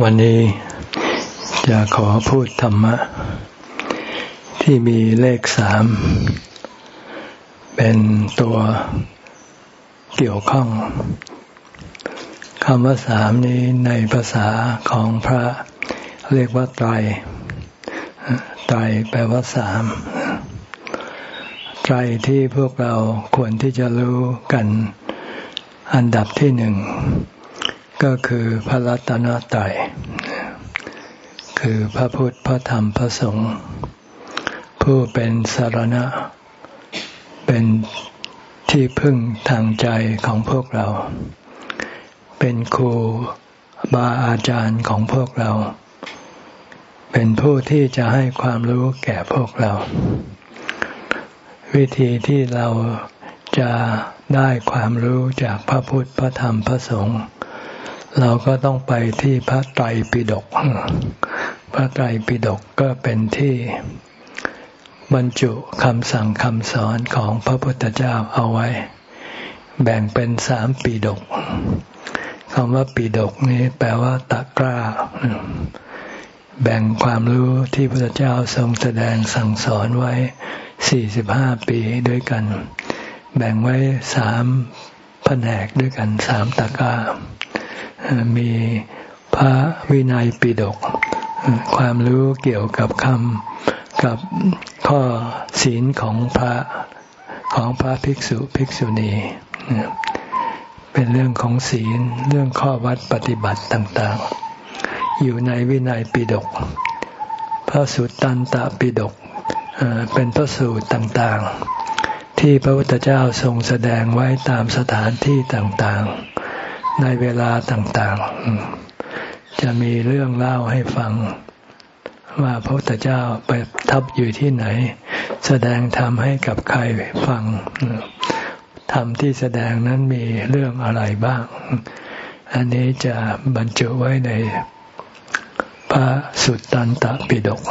วันนี้จะขอพูดธรรมะ ที่มีเลขสาม เป็นตัวเกี่ยวข้องคำว่าสามนี้ในภาษาของพระเรียกว่าไตร ไตรแปลว่าสามไตรที่พวกเราควรที่จะรู้กันอันดับที่หนึ่ง ก็คือพระรัตนตรัยคือพระพุทธพระธรรมพระสงฆ์ผู้เป็นสารณะ เป็นที่พึ่งทางใจของพวกเรา เป็นครูบาอาจารย์ของพวกเรา เป็นผู้ที่จะให้ความรู้แก่พวกเรา วิธีที่เราจะได้ความรู้จากพระพุทธพระธรรมพระสงฆ์ เราก็ต้องไปที่พระไตรปิฎกพระไตรปิฎกก็เป็นที่บรรจุคำสั่งคำสอนของพระพุทธเจ้าเอาไว้ แบ่งเป็นสามปิฎกคำว่าปิฎกนี้แปลว่าตะกร้า แบ่งความรู้ที่พระพุทธเจ้าทรงแสดงสั่งสอนไว้สี่สิบห้าปีด้วยกัน แบ่งไว้สามแผนกด้วยกันสามตะกร้า มีพระวินัยปิฎกความรู้เกี่ยวกับคำกับข้อศีลของพระของพระภิกษุภิกษุณีเป็นเรื่องของศีลเรื่องข้อวัดปฏิบัติต่างๆ อยู่ในวินัยปิฎกพระสุตตันตปิฎกเป็นพระสูตรต่างๆ ที่พระพุทธเจ้าทรงแสดงไว้ตามสถานที่ต่างๆ ในเวลาต่างๆ จะมีเรื่องเล่าให้ฟัง ว่าพระพุทธเจ้าไปทับอยู่ที่ไหน แสดงธรรมให้กับใครฟังธรรมที่แสดงนั้นมีเรื่องอะไรบ้าง อันนี้จะบรรจุไว้ในพระสุตตันตปิฎก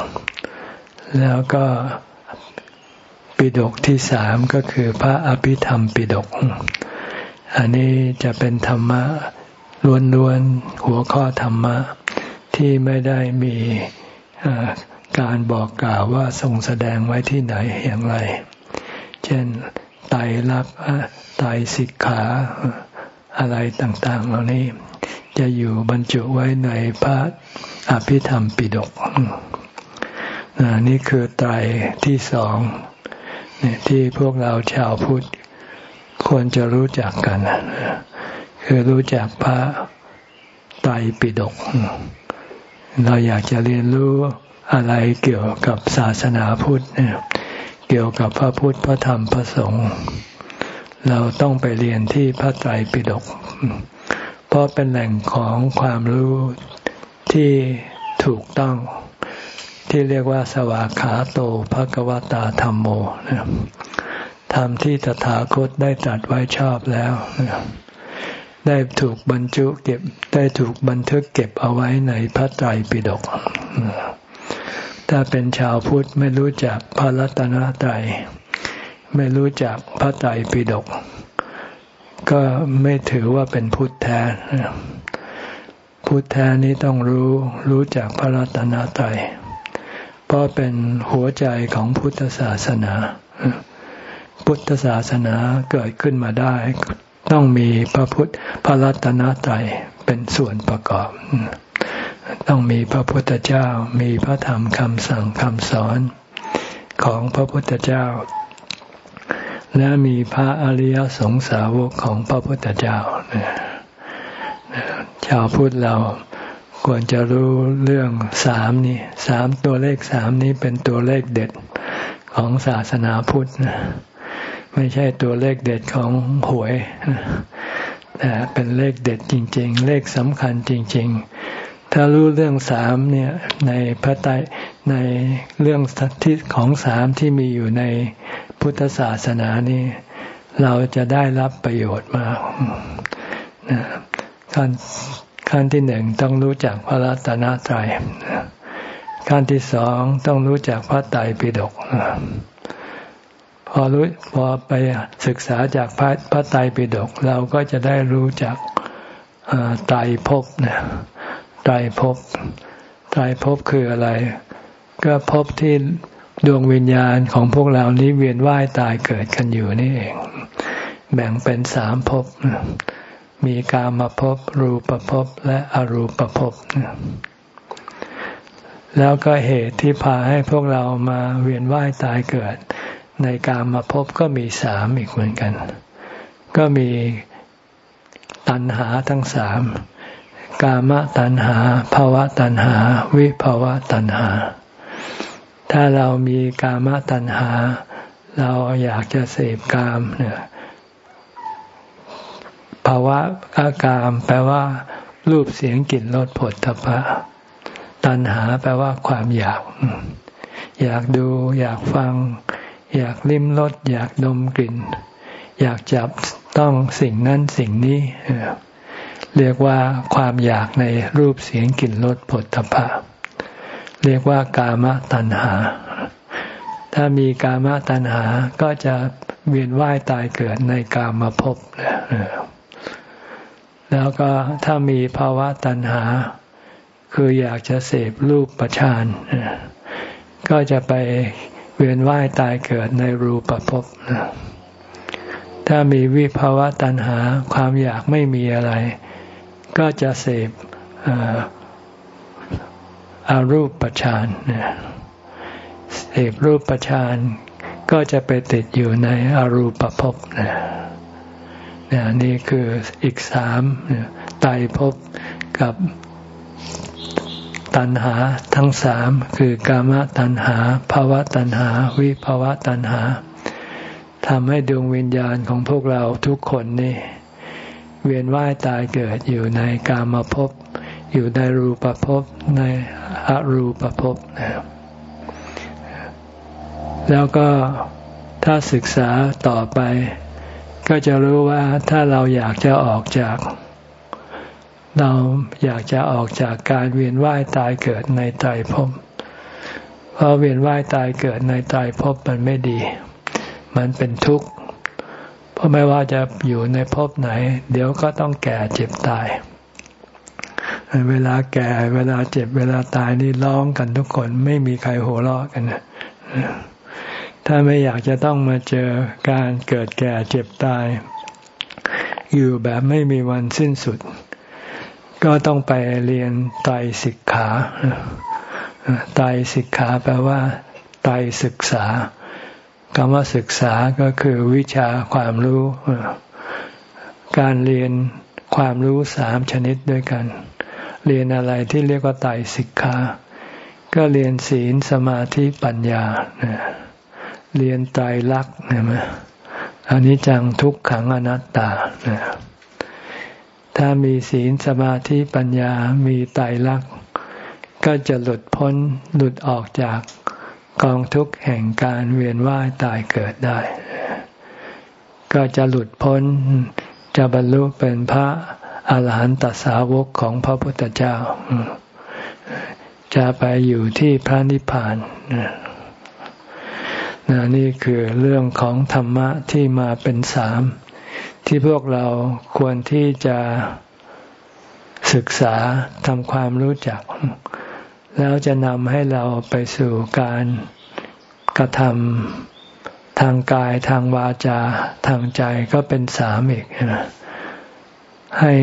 แล้วก็ปิฎกที่สามก็คือพระอภิธรรมปิฎก อันนี้จะเป็นธรรมะล้วนๆหัวข้อธรรมะ ที่ไม่ได้มีการบอกกล่าวว่าทรงแสดงไว้ที่ไหนอย่างไร เช่นไตรลักษณ์ไตรสิกขาอะไรต่างๆ เหล่านี้ จะอยู่บรรจุไว้ในพระอภิธรรมปิฎกนี่คือไตรที่สองที่พวกเราชาวพุทธ ควรจะรู้จักกัน คือรู้จักพระไตรปิฎกเราอยากจะเรียนรู้อะไรเกี่ยวกับศาสนาพุทธเกี่ยวกับพระพุทธพระธรรมพระสงฆ์เราต้องไปเรียนที่พระไตรปิฎกเพราะเป็นแหล่งของความรู้ที่ถูกต้องที่เรียกว่าสวากขาโตภะกวตาธรรมโม ธรรมที่ตถาคตได้ตรัสไว้ชอบแล้ว ได้ถูกบรรจุเก็บ ได้ถูกบันทึกเก็บเอาไว้ในพระไตรปิฎกถ้าเป็นชาวพุทธไม่รู้จักพระรัตนตรัยไม่รู้จักพระไตรปิฎกก็ไม่ถือว่าเป็นพุทธแท้พุทธแท้นี้ต้องรู้รู้จักพระรัตนตรัยเพราะเป็นหัวใจของพุทธศาสนา พุทธศาสนาเกิดขึ้นมาได้ ต้องมีพระพุทธพระรัตนตรัยเป็นส่วนประกอบ ต้องมีพระพุทธเจ้ามีพระธรรมคำสั่งคำสอนของพระพุทธเจ้า และมีพระอริยสงสาวกของพระพุทธเจ้าชาวพุทธเราควรจะรู้เรื่องสามนี้สามตัวเลขสามนี้เป็นตัวเลขเด็ดของศาสนาพุทธนะ ไม่ใช่ตัวเลขเด็ดของหวยแต่เป็นเลขเด็ดจริง ๆ เลขสำคัญจริง ๆ ถ้ารู้เรื่องสามเนี่ยในพระไตรในเรื่องที่ของสามที่มีอยู่ในพุทธศาสนานี่เราจะได้รับประโยชน์มากขั้นขั้นที่หนึ่งต้องรู้จักพระรัตนตรัยขั้นที่สองต้องรู้จักพระไตรปิฎก พอรู้พอไปศึกษาจากพระพระไตรปิฎกเราก็จะได้รู้จักไตรภพเนี่ยไตรภพไตรภพคืออะไร ก็ภพที่ดวงวิญญาณของพวกเรานี้เวียนว่ายตายเกิดกันอยู่นี่เอง แบ่งเป็นสามภพมีกามภพรูปภพและอรูปภพแล้วก็เหตุที่พาให้พวกเรามาเวียนว่ายตายเกิด ในกามมาพบก็มีสามอีกเหมือนกัน ก็มีตัณหาทั้งสามกามตัณหาภาวะตัณหา วิภาวะตัณหา ถ้าเรามีกามตัณหา เราอยากจะเสพกามเนี่ยภาวะอากาม แปลว่า รูปเสียงกลิ่นรสผลทพะ ตัณหาแปลว่าความอยาก อยากดู อยากฟัง อยากลิ้มรสอยากดมกลิ่น อยากจับต้องสิ่งนั้นสิ่งนี้ เรียกว่าความอยากในรูปเสียงกลิ่นรสผลตภะเรียกว่ากามตัณหา ถ้ามีกามตัณหาก็จะเวียนว่ายตายเกิดในกามภพแล้วก็ถ้ามีภาวะตัณหา คืออยากจะเสพรูปประชานก็จะไป เวียนว่ายตายเกิดในรูปภพถ้ามีวิภาวะตัณหาความอยากไม่มีอะไร ก็จะเสพอารูปประชานเสพรูปประชานก็จะไปติดอยู่ในอรูปภพนี่คืออีกสามไตภพกับ ตัณหาทั้งสามคือกามตัณหาภาวะตัณหา วิภาวะตัณหาทำให้ดวงวิญญาณของพวกเราทุกคนนี่ เวียนว่ายตายเกิดอยู่ในกามภพอยู่ในรูปภพในอรูปภพนะครับแล้วก็ถ้าศึกษาต่อไป ก็จะรู้ว่าถ้าเราอยากจะออกจาก เราอยากจะออกจากการเวียนว่ายตายเกิดในตายภพเพราะเวียนว่ายตายเกิดในตายภพมันไม่ดี มันเป็นทุกข์ เพราะไม่ว่าจะอยู่ในภพไหน เดี๋ยวก็ต้องแก่เจ็บตาย เวลาแก่เวลาเจ็บเวลาตายนี่ร้องกันทุกคนไม่มีใครหัวเราะกันนะถ้าไม่อยากจะต้องมาเจอการเกิดแก่เจ็บตาย อยู่แบบไม่มีวันสิ้นสุด ก็ต้องไปเรียนไตรสิกขาไตรสิกขาแปลว่าไตรศึกษาคำว่าศึกษาก็คือวิชาความรู้ การเรียนความรู้สามชนิดด้วยกัน เรียนอะไรที่เรียกว่าไตรสิกขา ก็เรียนศีลสมาธิปัญญา เรียนไตรลักษณ์เห็นไหมอันนี้จังทุกขังอนัตตา ถ้ามีศีลสมาธิปัญญามีไตรลักษณ์ก็จะหลุดพ้นหลุดออกจากกองทุกข์แห่งการเวียนว่ายตายเกิดได้ ก็จะหลุดพ้นจะบรรลุเป็นพระอาหารหันตสาวกของพระพุทธเจ้า จะไปอยู่ที่พระนิพพานนี่คือเรื่องของธรรมะที่มาเป็นสาม ที่พวกเราควรที่จะศึกษาทำความรู้จัก แล้วจะนำให้เราไปสู่การกระทำทางกายทางวาจาทางใจก็เป็นสามอีกให้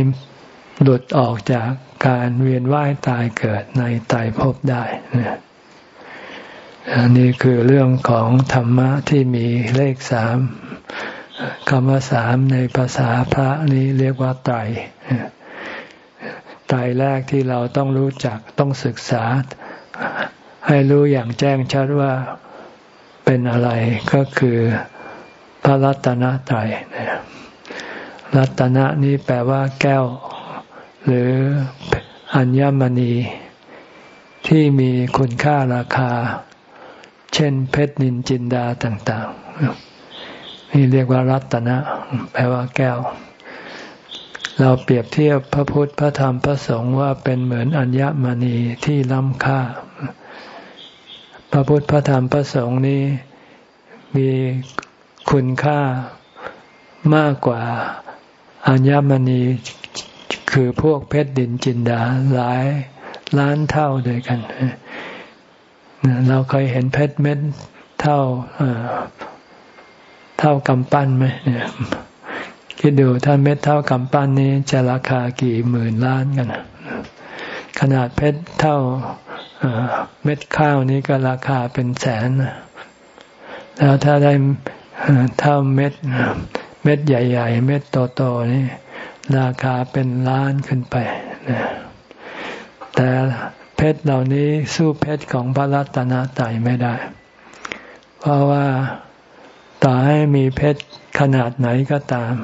หลุดออกจากการเวียนว่ายตายเกิดในตายภพได้อันนี้คือเรื่องของธรรมะที่มีเลขสาม คำว่าสามในภาษาพระนี้เรียกว่าไตรไตรแรกที่เราต้องรู้จักต้องศึกษา ให้รู้อย่างแจ้งชัดว่าเป็นอะไรก็คือพระรัตนตรัยรัตนะนี้แปลว่าแก้ว หรืออัญมณี ที่มีคุณค่าราคา เช่นเพชรนินจินดาต่าง ๆ นี่เรียกว่ารัตนะ แปลว่าแก้ว เราเปรียบเทียบพระพุทธพระธรรมพระสงฆ์ว่าเป็นเหมือนอัญมณีที่ล้ำค่า พระพุทธพระธรรมพระสงฆ์นี้มีคุณค่ามากกว่าอัญมณีคือพวกเพชรดินจินดาหลายล้านเท่าด้วยกัน เราเคยเห็นเพชรเม็ดเท่า เท่ากำปั้นไหมคิดดูถ้าเม็ดเท่ากำปั้นนี้จะราคากี่หมื่นล้านกันขนาดเพชรเท่าเม็ดข้าวนี้ก็ราคาเป็นแสนแล้วถ้าได้เท่าเม็ดเม็ดใหญ่ ๆ เม็ดโตๆนี่ราคาเป็นล้านขึ้นไปนะแต่เพชรเหล่านี้สู้เพชรของพระรัตนตรัยไม่ได้ เพราะว่า ต่อให้มีเพชรขนาดไหนก็ตาม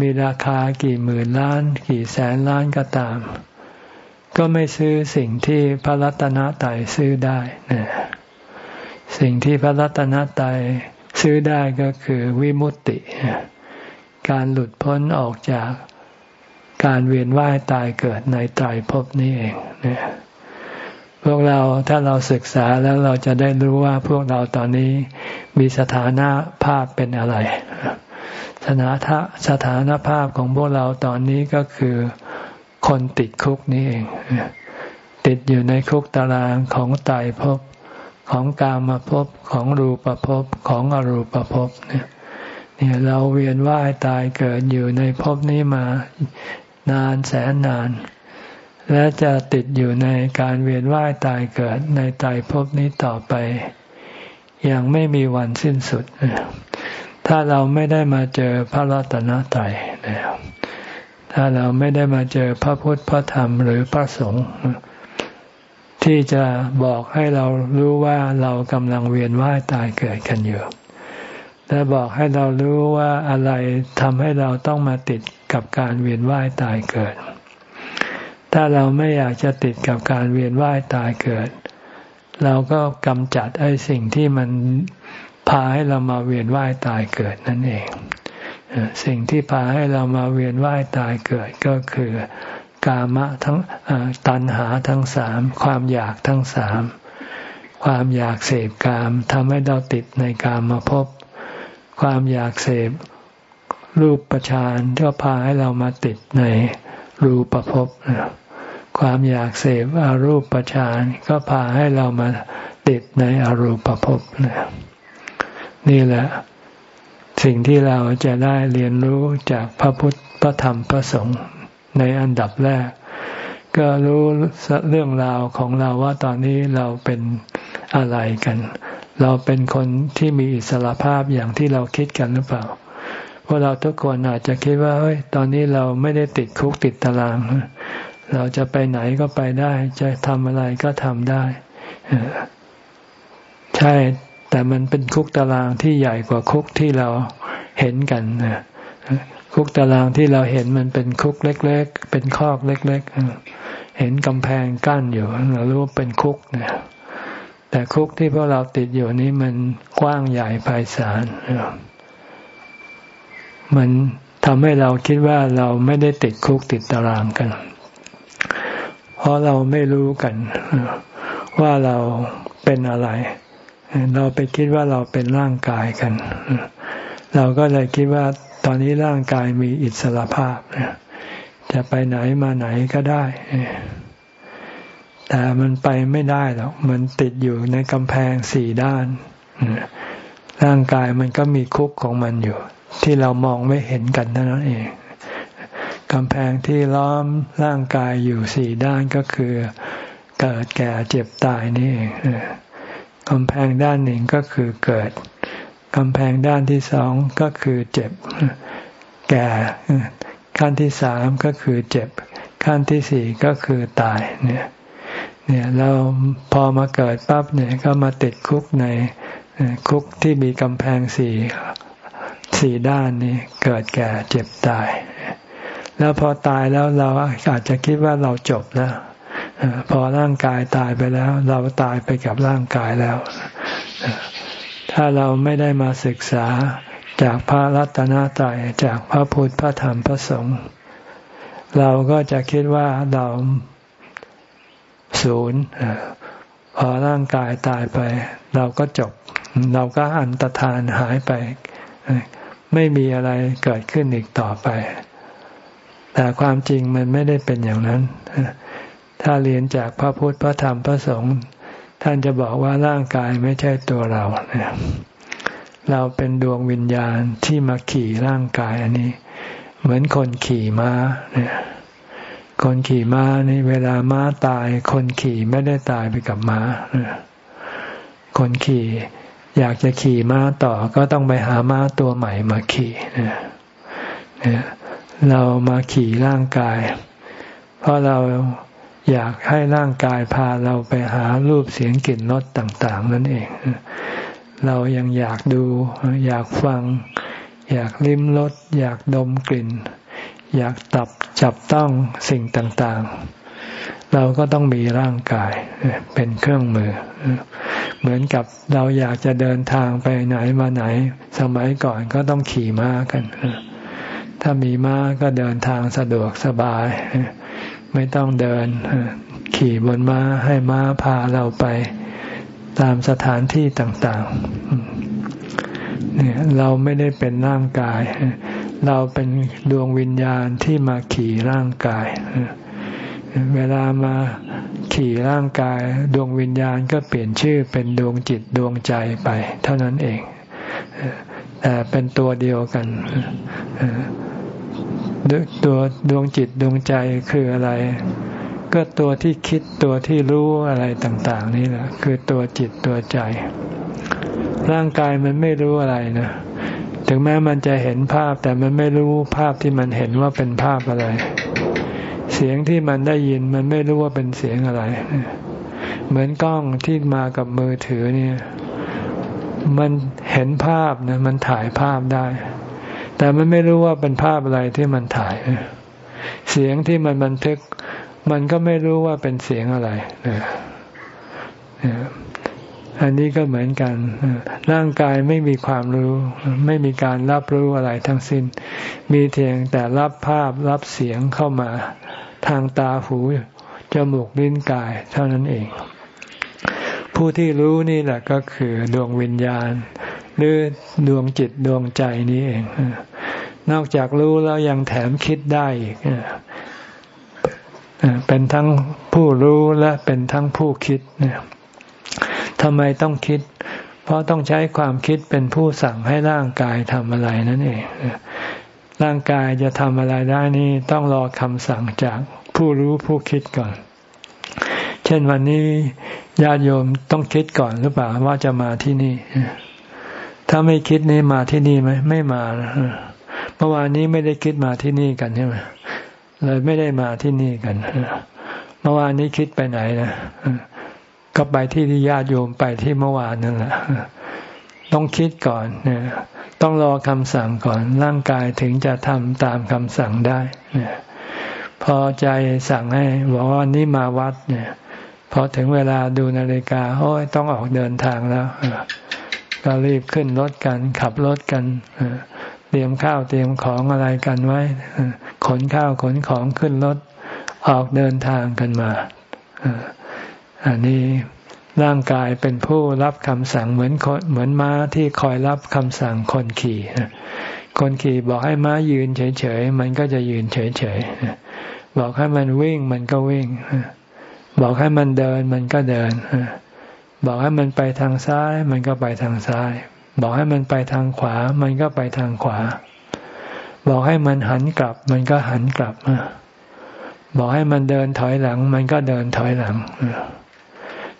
มีราคากี่หมื่นล้าน กี่แสนล้านก็ตาม ก็ไม่ซื้อสิ่งที่พระรัตนตรัยซื้อได้นะสิ่งที่พระรัตนตรัยซื้อได้ก็คือวิมุตติ การหลุดพ้นออกจากการเวียนว่ายตายเกิดในตายภพนี้เองเนี่ย วกเราถ้าเราศึกษาแล้วเราจะได้รู้ว่าพวกเราตอนนี้มีสถานะภาพเป็นอะไร สถานะสถานภาพของพวกเราตอนนี้ก็คือคนติดคุกนี่เอง ติดอยู่ในคุกตารางของตายภพของกามภพของรูปภพของอรูปภพเนี่ยเนี่ยเราเวียนว่ายตายเกิดอยู่ในภพนี้มานานแสนนาน และจะติดอยู่ในการเวียนว่ายตายเกิดในตายภพนี้ต่อไป อย่างไม่มีวันสิ้นสุด ถ้าเราไม่ได้มาเจอพระรัตนตรัยถ้าเราไม่ได้มาเจอพระพุทธพระธรรมหรือพระสงฆ์ที่จะบอกให้เรารู้ว่าเรากำลังเวียนว่ายตายเกิดกันอยู่และบอกให้เรารู้ว่าอะไรทำให้เราต้องมาติดกับการเวียนว่ายตายเกิด ถ้าเราไม่อยากจะติดกับการเวียนว่ายตายเกิด เราก็กำจัดไอ้สิ่งที่มันพาให้เรามาเวียนว่ายตายเกิดนั่นเอง สิ่งที่พาให้เรามาเวียนว่ายตายเกิดก็คือกามะทั้งตัณหาทั้งสามความอยากทั้งสามความอยากเสพกามทำให้เราติดในกามมาพบ ความอยากเสพรูปประชานก็พาให้เรามาติดใน รูปประพความอยากเสพอารูปประชานก็พาให้เรามาติดในอรูปภพนี่แหละ สิ่งที่เราจะได้เรียนรู้จากพระพุทธพระธรรมพระสงฆ์ในอันดับแรก ก็รู้เรื่องราวของเราว่าตอนนี้เราเป็นอะไรกัน เราเป็นคนที่มีอิสระภาพอย่างที่เราคิดกันหรือเปล่า พวกเราทุกคนอาจจะคิดว่าเฮ้ยตอนนี้เราไม่ได้ติดคุกติดตาราง เราจะไปไหนก็ไปได้ จะทำอะไรก็ทำได้ใช่ แต่มันเป็นคุกตารางที่ใหญ่กว่าคุกที่เราเห็นกันคุกตารางที่เราเห็นมันเป็นคุกเล็ก ๆ เป็นคอกเล็ก ๆ เห็นกำแพงกั้นอยู่เรารู้ว่าเป็นคุกนี่ยแต่คุกที่พวกเราติดอยู่นี้มันกว้างใหญ่ไพศาล มันทำให้เราคิดว่าเราไม่ได้ติดคุกติดตารางกัน เพราะเราไม่รู้กัน ว่าเราเป็นอะไร เราไปคิดว่าเราเป็นร่างกายกัน เราก็เลยคิดว่าตอนนี้ร่างกายมีอิสระภาพ จะไปไหนมาไหนก็ได้ แต่มันไปไม่ได้หรอก มันติดอยู่ในกำแพงสี่ด้าน ร่างกายมันก็มีคุกของมันอยู่ ที่เรามองไม่เห็นกันเท่านั่นเองกำแพงที่ล้อมร่างกายอยู่สี่ด้านก็คือเกิดแก่เจ็บตายนี่เองกำแพงด้านหนึ่งก็คือเกิดกำแพงด้านที่สองก็คือเจ็บ แก่ขั้นที่สามก็คือเจ็บ ขั้นที่สี่ก็คือตายเนี่ยเนี่ยเราพอมาเกิดปั๊บเนี่ยก็มาติดคุกในคุกที่มีกำแพงสี่ สี่ด้านนี้เกิดแก่เจ็บตาย แล้วพอตายแล้วเราอาจจะคิดว่าเราจบแล้วพอร่างกายตายไปแล้ว เราตายไปกับร่างกายแล้ว ถ้าเราไม่ได้มาศึกษาจากพระรัตนตรัยจากพระพุทธพระธรรมพระสงฆ์เราก็จะคิดว่าเราศูนย์พอร่างกายตายไป เราก็จบ เราก็อันตรธานหายไป ไม่มีอะไรเกิดขึ้นอีกต่อไป แต่ความจริงมันไม่ได้เป็นอย่างนั้น ถ้าเรียนจากพระพุทธพระธรรมพระสงฆ์ท่านจะบอกว่าร่างกายไม่ใช่ตัวเราเนี่ยเราเป็นดวงวิญญาณที่มาขี่ร่างกายอันนี้ เหมือนคนขี่ม้าเนี่ยคนขี่ม้านี่เวลาม้าตาย คนขี่ไม่ได้ตายไปกับม้าคนขี่ อยากจะขี่ม้าต่อก็ต้องไปหาม้าตัวใหม่มาขี่เนี่ยเรามาขี่ร่างกาย เพราะเราอยากให้ร่างกายพาเราไปหารูปเสียงกลิ่นรสต่าง ๆ นั่นเอง เรายังอยากดู อยากฟัง อยากลิ้มรสอยากดมกลิ่น อยากตับจับต้องสิ่งต่าง ๆ เราก็ต้องมีร่างกายเป็นเครื่องมือ เหมือนกับเราอยากจะเดินทางไปไหนมาไหน สมัยก่อนก็ต้องขี่ม้ากัน ถ้ามีม้าก็เดินทางสะดวกสบาย ไม่ต้องเดิน ขี่บนม้าให้ม้าพาเราไปตามสถานที่ต่างๆเนี่ยเราไม่ได้เป็นร่างกาย เราเป็นดวงวิญญาณที่มาขี่ร่างกายเเวลามาขี่ร่างกายดวงวิญญาณก็เปลี่ยนชื่อเป็นดวงจิตดวงใจไป เท่านั้นเองแต่เป็นตัวเดียวกันตัวดวงจิตดวงใจคืออะไร ก็ตัวที่คิดตัวที่รู้อะไรต่าง ๆ นี่แหละคือตัวจิตตัวใจ ร่างกายมันไม่รู้อะไรนะถึงแม้มันจะเห็นภาพแต่มันไม่รู้ภาพที่มันเห็นว่าเป็นภาพอะไร เสียงที่มันได้ยินมันไม่รู้ว่าเป็นเสียงอะไร เหมือนกล้องที่มากับมือถือเนี่ย มันเห็นภาพนะมันถ่ายภาพได้ แต่มันไม่รู้ว่าเป็นภาพอะไรที่มันถ่าย เสียงที่มันบันทึก มันก็ไม่รู้ว่าเป็นเสียงอะไรอันนี้ก็เหมือนกัน ร่างกายไม่มีความรู้ ไม่มีการรับรู้อะไรทั้งสิ้น มีเพียงแต่รับภาพรับเสียงเข้ามา ทางตาหูจมูกลิ้นกาย เท่านั้นเอง ผู้ที่รู้นี่แหละก็คือดวงวิญญาณ หรือดวงจิตดวงใจนี้เอง นอกจากรู้แล้วยังแถมคิดได้อีกเป็นทั้งผู้รู้และเป็นทั้งผู้คิดทำไมต้องคิด เพราะต้องใช้ความคิดเป็นผู้สั่งให้ร่างกายทำอะไรนั่นเอง ร่างกายจะทำอะไรได้นี่ต้องรอคำสั่งจากผู้รู้ผู้คิดก่อน เช่นวันนี้ญาติโยมต้องคิดก่อนหรือเปล่าว่าจะมาที่นี่ ถ้าไม่คิดนี่มาที่นี่ไหมไม่มาเมื่อวานนี้ไม่ได้คิดมาที่นี่กันใช่ไหมเลยไม่ได้มาที่นี่กันเมื่อวานนี้คิดไปไหนนะก็ไปที่ที่ญาติโยมไปที่เมื่อวานนั่นแหละต้องคิดก่อนเนี่ย ต้องรอคำสั่งก่อนร่างกายถึงจะทำตามคำสั่งได้พอใจสั่งให้บอกว่านี้มาวัดเนี่ยพอถึงเวลาดูนาฬิกาโอ้ยต้องออกเดินทางแล้วก็รีบขึ้นรถกัน ขับรถกันเตรียมข้าวเตรียมของอะไรกันไว้ขนข้าวขนของขึ้นรถออกเดินทางกันมาอันนี้ ร่างกายเป็นผู้รับคำสั่งเหมือนเหมือนม้าที่คอยรับคำสั่งคนขี่คนขี่บอกให้ม้ายืนเฉยๆ มันก็จะยืนเฉยๆ บอกให้มันวิ่งมันก็วิ่ง บอกให้มันเดินมันก็เดิน บอกให้มันไปทางซ้าย มันก็ไปทางซ้าย บอกให้มันไปทางขวา มันก็ไปทางขวา บอกให้มันหันกลับ มันก็หันกลับ บอกให้มันเดินถอยหลัง มันก็เดินถอยหลัง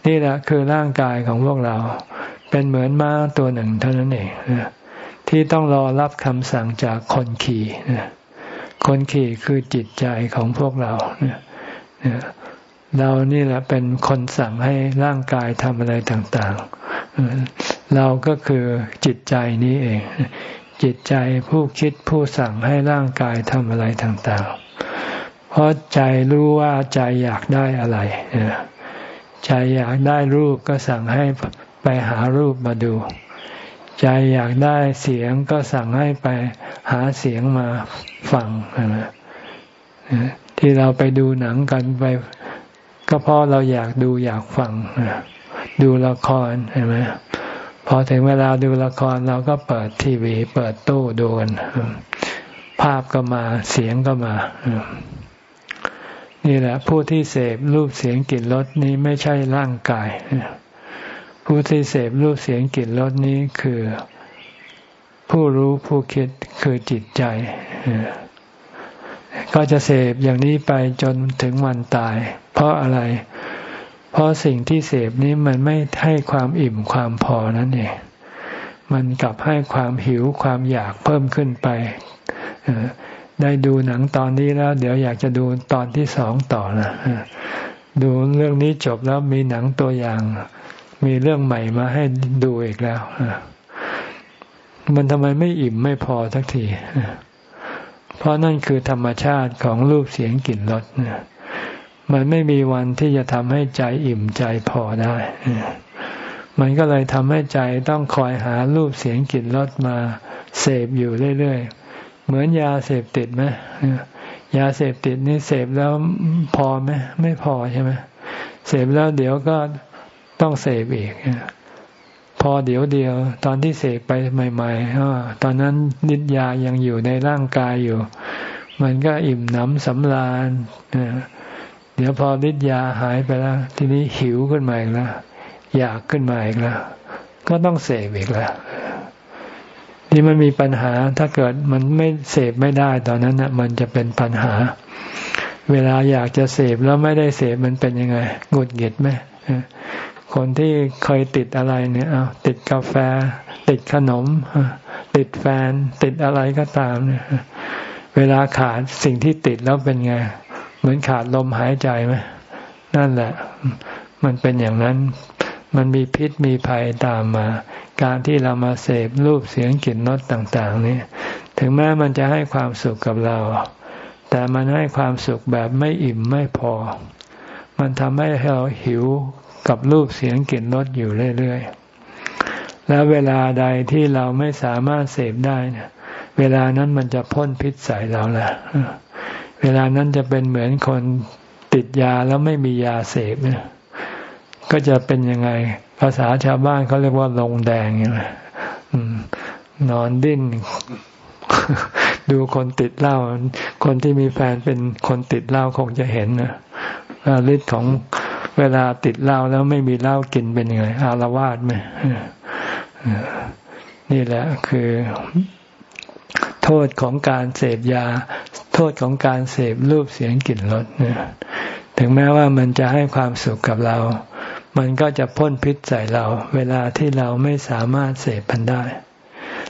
นี่แหละคือร่างกายของพวกเรา เป็นเหมือนม้าตัวหนึ่งเท่านั้นเองที่ต้องรอรับคำสั่งจากคนขี่คนขี่คือจิตใจของพวกเราเนี่ยเรานี่แหละเป็นคนสั่งให้ร่างกายทำอะไรต่างๆ เราก็คือจิตใจนี้เอง จิตใจผู้คิดผู้สั่งให้ร่างกายทำอะไรต่างๆ เพราะใจรู้ว่าใจอยากได้อะไร ใจอยากได้รูปก็สั่งให้ไปหารูปมาดู ใจอยากได้เสียงก็สั่งให้ไปหาเสียงมาฟังที่เราไปดูหนังกันไป ก็เพราะเราอยากดูอยากฟังดูละครเห็นไหมพอถึงเวลาดูละครเราก็เปิดทีวี เปิดตู้ดูกันภาพก็มาเสียงก็มา นี่แหละ ผู้ที่เสพรูปเสียงกลิ่นรสนี้ไม่ใช่ร่างกาย ผู้ที่เสพรูปเสียงกลิ่นรสนี้คือ ผู้รู้ผู้คิดคือจิตใจ ก็จะเสพอย่างนี้ไปจนถึงวันตาย เพราะอะไร เพราะสิ่งที่เสพนี้มันไม่ให้ความอิ่มความพอนั่นเองมันกลับให้ความหิวความอยากเพิ่มขึ้นไป ได้ดูหนังตอนนี้แล้ว เดี๋ยวอยากจะดูตอนที่สองต่อนะดูเรื่องนี้จบแล้วมีหนังตัวอย่าง มีเรื่องใหม่มาให้ดูอีกแล้วมันทำไมไม่อิ่มไม่พอสักทีเพราะนั่นคือธรรมชาติของรูปเสียงกลิ่นรสมันไม่มีวันที่จะทำให้ใจอิ่มใจพอได้มันก็เลยทำให้ใจต้องคอยหารูปเสียงกลิ่นรสมาเสพอยู่เรื่อยๆ เหมือนยาเสพติดไหมยาเสพติดนี่เสพแล้วพอไหมไม่พอใช่ไหมเสพแล้วเดี๋ยวก็ต้องเสพอีกพอเดี๋ยวเดียว ตอนที่เสพไปใหม่ๆตอนนั้นนิดยายังอยู่ในร่างกายอยู่ มันก็อิ่มหนำสำราญเดี๋ยวพอฤทธิ์ยาหายไปแล้ว ทีนี้หิวขึ้นมาอีกแล้วอยากขึ้นมาอีกแล้ว ก็ต้องเสพอีกแล้ว นี่มันมีปัญหาถ้าเกิดมันไม่เสพไม่ได้ตอนนั้นนะมันจะเป็นปัญหา เวลาอยากจะเสพแล้วไม่ได้เสพมันเป็นยังไงหงุดหงิดไหมคนที่เคยติดอะไรเนี่ยเอาติดกาแฟ ติดขนม ติดแฟน ติดอะไรก็ตามเนี่ยเวลาขาดสิ่งที่ติดแล้วเป็นไง เหมือนขาดลมหายใจไหมนั่นแหละ มันเป็นอย่างนั้น มันมีพิษมีภัยตามมา การที่เรามาเสพรูปเสียงกลิ่นรสต่างๆนี่ถึงแม้มันจะให้ความสุขกับเรา แต่มันให้ความสุขแบบไม่อิ่มไม่พอ มันทำให้เราหิวกับรูปเสียงกลิ่นรสอยู่เรื่อยๆ แล้วเวลาใดที่เราไม่สามารถเสพได้เนี่ยเวลานั้นมันจะพ่นพิษใส่เราละเวลานั้นจะเป็นเหมือนคนติดยาแล้วไม่มียาเสพเนี่ย ก็จะเป็นยังไง ภาษาชาวบ้านเขาเรียกว่าลงแดงอย่างนอนดิ้น ดูคนติดเหล้าคนที่มีแฟนเป็นคนติดเหล้าคงจะเห็นนะฤทธิ์ของเวลาติดเหล้าแล้วไม่มีเหล้ากินเป็นยังไงอารวาสไหมนี่แหละคือ โทษของการเสพยา โทษของการเสพรูปเสียงกลิ่นรสถึงแม้ว่ามันจะให้ความสุขกับเรา มันก็จะพ่นพิษใส่เรา เวลาที่เราไม่สามารถเสพพันได้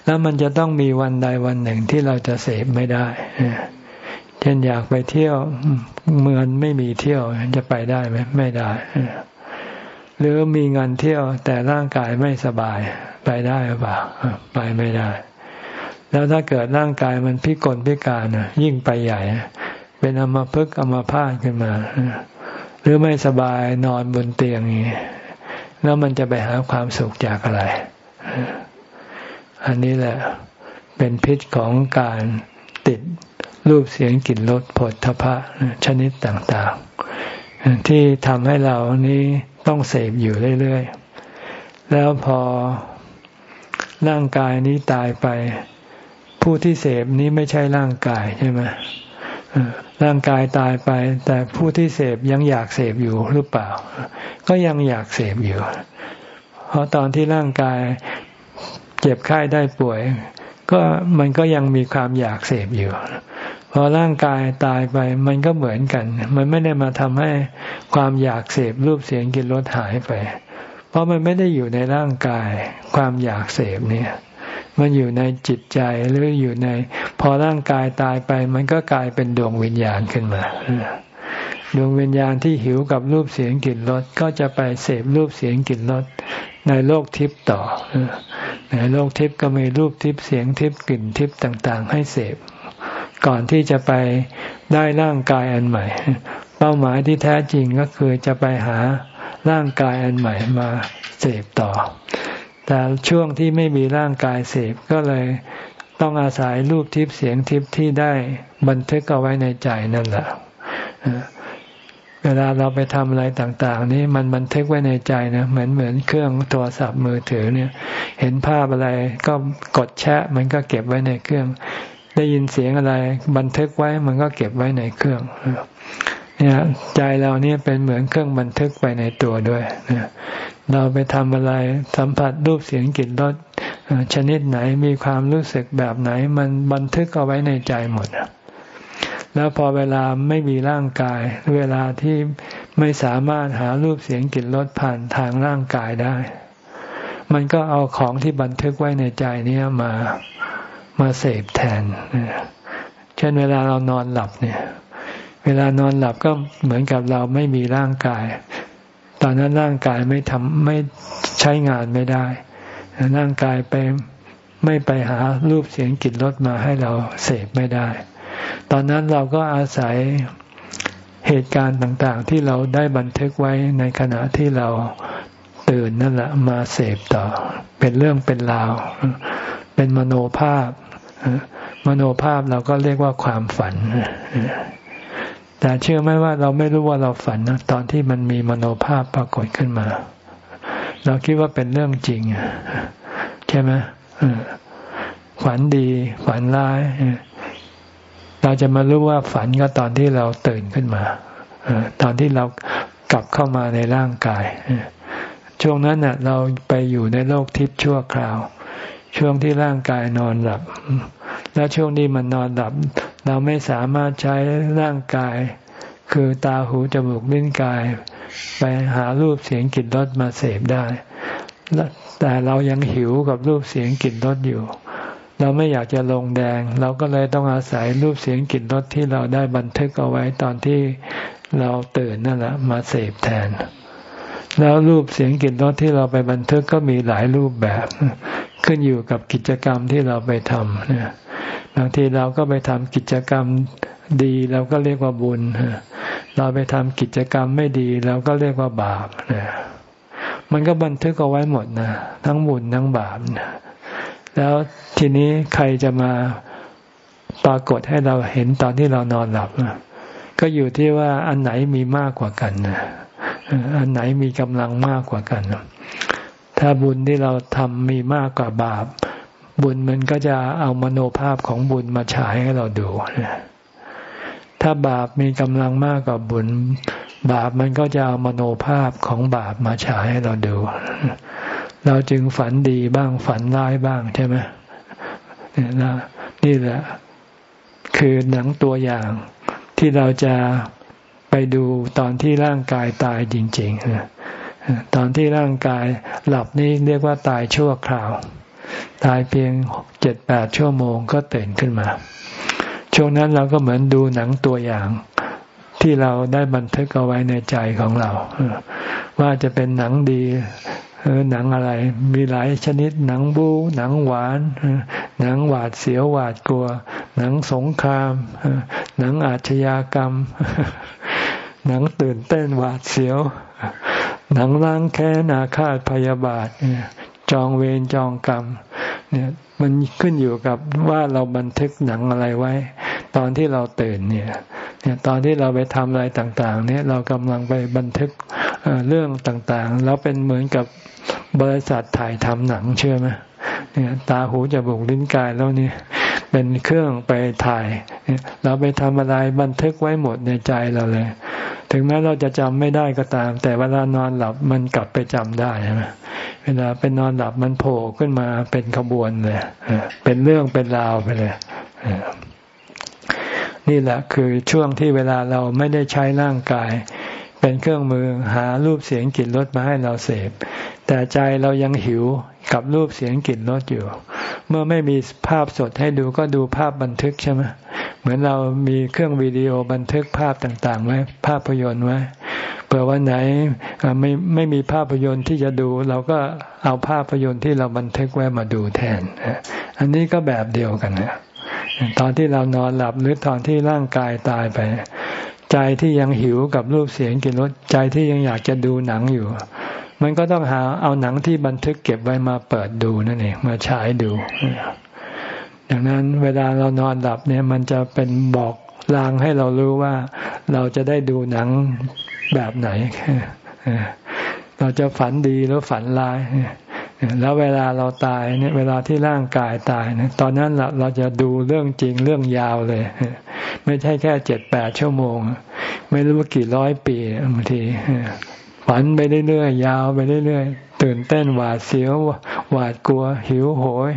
แล้วมันจะต้องมีวันใดวันหนึ่งที่เราจะเสพไม่ได้ เช่นอยากไปเที่ยวเมืองไม่มีเที่ยวจะไปได้ไหมไม่ได้ หรือมีเงินเที่ยวแต่ร่างกายไม่สบายไปได้หรือเปล่าไปไม่ได้ แล้วถ้าเกิดร่างกายมันพิกลพิการยิ่งไปใหญ่ เป็นอมพึกอมพาตขึ้นมา หรือไม่สบายนอนบนเตียงนี้แล้วมันจะไปหาความสุขจากอะไร อันนี้แหละเป็นพิษของการติดรูปเสียงกลิ่นรสผลทพะชนิดต่างๆ ที่ทำให้เรานี้ต้องเสพอยู่เรื่อยๆ แล้วพอร่างกายนี้ตายไป ผู้ที่เสพนี้ไม่ใช่ร่างกายใช่ไหม ร่างกายตายไป แต่ผู้ที่เสพยังอยากเสพอยู่หรือเปล่า ก็ยังอยากเสพอยู่ เพราะตอนที่ร่างกายเจ็บไข้ได้ป่วย ก็มันก็ยังมีความอยากเสพอยู่พอร่างกายตายไปมันก็เหมือนกัน มันไม่ได้มาทำให้ความอยากเสพรูปเสียงกินรสหายไป เพราะมันไม่ได้อยู่ในร่างกาย ความอยากเสพเนี่ย มันอยู่ในจิตใจหรืออยู่ใน พอร่างกายตายไป มันก็กลายเป็นดวงวิญญาณขึ้นมาดวงวิญญาณที่หิวกับรูปเสียงกลิ่นรสก็จะไปเสพรูปเสียงกลิ่นรสในโลกทิพย์ต่อในโลกทิพย์ก็มีรูปทิพย์เสียงทิพย์กลิ่นทิพย์ต่างๆ ให้เสพ ก่อนที่จะไปได้ร่างกายอันใหม่ เป้าหมายที่แท้จริงก็คือจะไปหาร่างกายอันใหม่มาเสพต่อ แต่ช่วงที่ไม่มีร่างกายเสพก็เลยต้องอาศัยรูปทิพย์เสียงทิพย์ที่ได้บันทึกเอาไว้ในใจนั่นแหละเวลาเราไปทำอะไรต่าง ๆ นี่มันบันทึกไว้ในใจนะเหมือนเหมือนเครื่องโทรศัพท์มือถือเนี่ย เห็นภาพอะไรก็กดแชะมันก็เก็บไว้ในเครื่อง ได้ยินเสียงอะไร บันทึกไว้มันก็เก็บไว้ในเครื่องเนี่ยใจเราเนี่ยเป็นเหมือนเครื่องบันทึกไปในตัวด้วย เราไปทำอะไรสัมผัสรูปเสียงกลิ่นรสชนิดไหนมีความรู้สึกแบบไหน มันบันทึกเอาไว้ในใจหมด แล้วพอเวลาไม่มีร่างกาย เวลาที่ไม่สามารถหารูปเสียงกลิ่นรสผ่านทางร่างกายได้ มันก็เอาของที่บันทึกไว้ในใจนี้มามาเสพแทน เช่นเวลาเรานอนหลับเนี่ย เวลานอนหลับก็เหมือนกับเราไม่มีร่างกาย ตอนนั้นร่างกายไม่ทำไม่ใช้งานไม่ได้ ร่างกายไปไม่ไปหารูปเสียงกลิ่นรสมาให้เราเสพไม่ได้ ตอนนั้นเราก็อาศัยเหตุการณ์ต่างๆ ที่เราได้บันทึกไว้ในขณะที่เราตื่นนั่นแหละมาเสพต่อ เป็นเรื่องเป็นราว เป็นมโนภาพ มโนภาพเราก็เรียกว่าความฝัน แต่เชื่อไหมว่าเราไม่รู้ว่าเราฝันนะตอนที่มันมีมโนภาพปรากฏขึ้นมา เราคิดว่าเป็นเรื่องจริงใช่ไหมฝันดี ฝันร้ายเราจะมารู้ว่าฝันก็ตอนที่เราตื่นขึ้นมาตอนที่เรากลับเข้ามาในร่างกายช่วงนั้นเน่ะ เราไปอยู่ในโลกทิพย์ชั่วคราว ช่วงที่ร่างกายนอนหลับ แล้วช่วงนี้มันนอนหลับ เราไม่สามารถใช้ร่างกาย คือตาหูจมูกลิ้นกาย ไปหารูปเสียงกลิ่นรสมาเสพได้ แต่เรายังหิวกับรูปเสียงกลิ่นรสอยู่ เราไม่อยากจะลงแดง เราก็เลยต้องอาศัยรูปเสียงกลิ่นรสที่เราได้บันทึกเอาไว้ตอนที่เราตื่นนั่นแหละมาเสพแทน แล้วรูปเสียงกลิ่นรสที่เราไปบันทึกก็มีหลายรูปแบบ ขึ้นอยู่กับกิจกรรมที่เราไปทำเนี่ยบางทีเราก็ไปทำกิจกรรมดีเราก็เรียกว่าบุญ เราไปทำกิจกรรมไม่ดีเราก็เรียกว่าบาปเนี่ยมันก็บันทึกเอาไว้หมดนะทั้งบุญทั้งบาปนะแล้วทีนี้ใครจะมาปรากฏให้เราเห็นตอนที่เรานอนหลับ ก็อยู่ที่ว่าอันไหนมีมากกว่ากัน อันไหนมีกำลังมากกว่ากัน ถ้าบุญที่เราทำมีมากกว่าบาป บุญมันก็จะเอามโนภาพของบุญมาฉายให้เราดูถ้าบาปมีกำลังมากกว่าบุญ บาปมันก็จะเอามโนภาพของบาปมาฉายให้เราดู เราจึงฝันดีบ้างฝันร้ายบ้างใช่ไหมนี่แหละคือหนังตัวอย่างที่เราจะ ไปดูตอนที่ร่างกายตายจริงๆตอนที่ร่างกายหลับนี่เรียกว่าตายชั่วคราว ตายเพียงเจ็ดแปดชั่วโมงก็ตื่นขึ้นมา ช่วงนั้นเราก็เหมือนดูหนังตัวอย่างที่เราได้บันทึกเอาไว้ในใจของเรา ว่าจะเป็นหนังดีหนังอะไร มีหลายชนิดหนังบูหนังหวานหนังหวาดเสียวหวาดกลัว หนังสงครามหนังอาชญากรรม หนังตื่นเต้นหวาดเสียว หนังล้างแค้นอาฆาตพยาบาทจองเวรจองกรรม เนี่ยมันขึ้นอยู่กับว่าเราบันทึกหนังอะไรไว้ ตอนที่เราตื่นเนี่ย เนี่ยตอนที่เราไปทำอะไรต่าง ๆ เนี่ยเรากำลังไปบันทึกเรื่องต่างๆ แล้วเป็นเหมือนกับบริษัทถ่ายทำหนังเชื่อไหมเนี่ยตาหูจมูกลิ้นกายแล้วนี่ย เป็นเครื่องไปถ่าย เราไปทำอะไรบันทึกไว้หมดในใจเราเลย ถึงแม้เราจะจำไม่ได้ก็ตาม แต่เวลานอนหลับมันกลับไปจำได้ใช่ไหมเวลาเป็นนอนหลับมันโผล่ขึ้นมาเป็นขบวนเลย เป็นเรื่องเป็นราวไปเลยนี่แหละคือช่วงที่เวลาเราไม่ได้ใช้ร่างกาย เป็นเครื่องมือหารูปเสียงกลิ่นรสมาให้เราเสพ แต่ใจเรายังหิวกับรูปเสียงกลิ่นรสอยู่ เมื่อไม่มีภาพสดให้ดูก็ดูภาพบันทึกใช่ไหมเหมือนเรามีเครื่องวิดีโอบันทึกภาพต่างๆไว้ภาพยนตร์ไว้เผื่อวันไหนไม่ไม่มีภาพยนตร์ที่จะดู เราก็เอาภาพยนตร์ที่เราบันทึกไว้มาดูแทน อันนี้ก็แบบเดียวกันนะตอนที่เรานอนหลับหรือตอนที่ร่างกายตายไป ใจที่ยังหิวกับรูปเสียงกลิ่นรสใจที่ยังอยากจะดูหนังอยู่ มันก็ต้องหาเอาหนังที่บันทึกเก็บไว้มาเปิดดูนั่นเองมาฉายดูดังนั้นเวลาเรานอนหลับเนี่ย มันจะเป็นบอกลางให้เรารู้ว่า เราจะได้ดูหนังแบบไหนเราจะฝันดีหรือฝันร้าย แล้วเวลาเราตายเนี่ยเวลาที่ร่างกายตายเนี่ยตอนนั้นเราเราจะดูเรื่องจริงเรื่องยาวเลย ไม่ใช่แค่เจ็ดแปดชั่วโมง ไม่รู้ว่ากี่ร้อยปีบางทีฝันไปเรื่อยๆยาวไปเรื่อยๆตื่นเต้นหวาดเสียวหวาดกลัว หิวโหย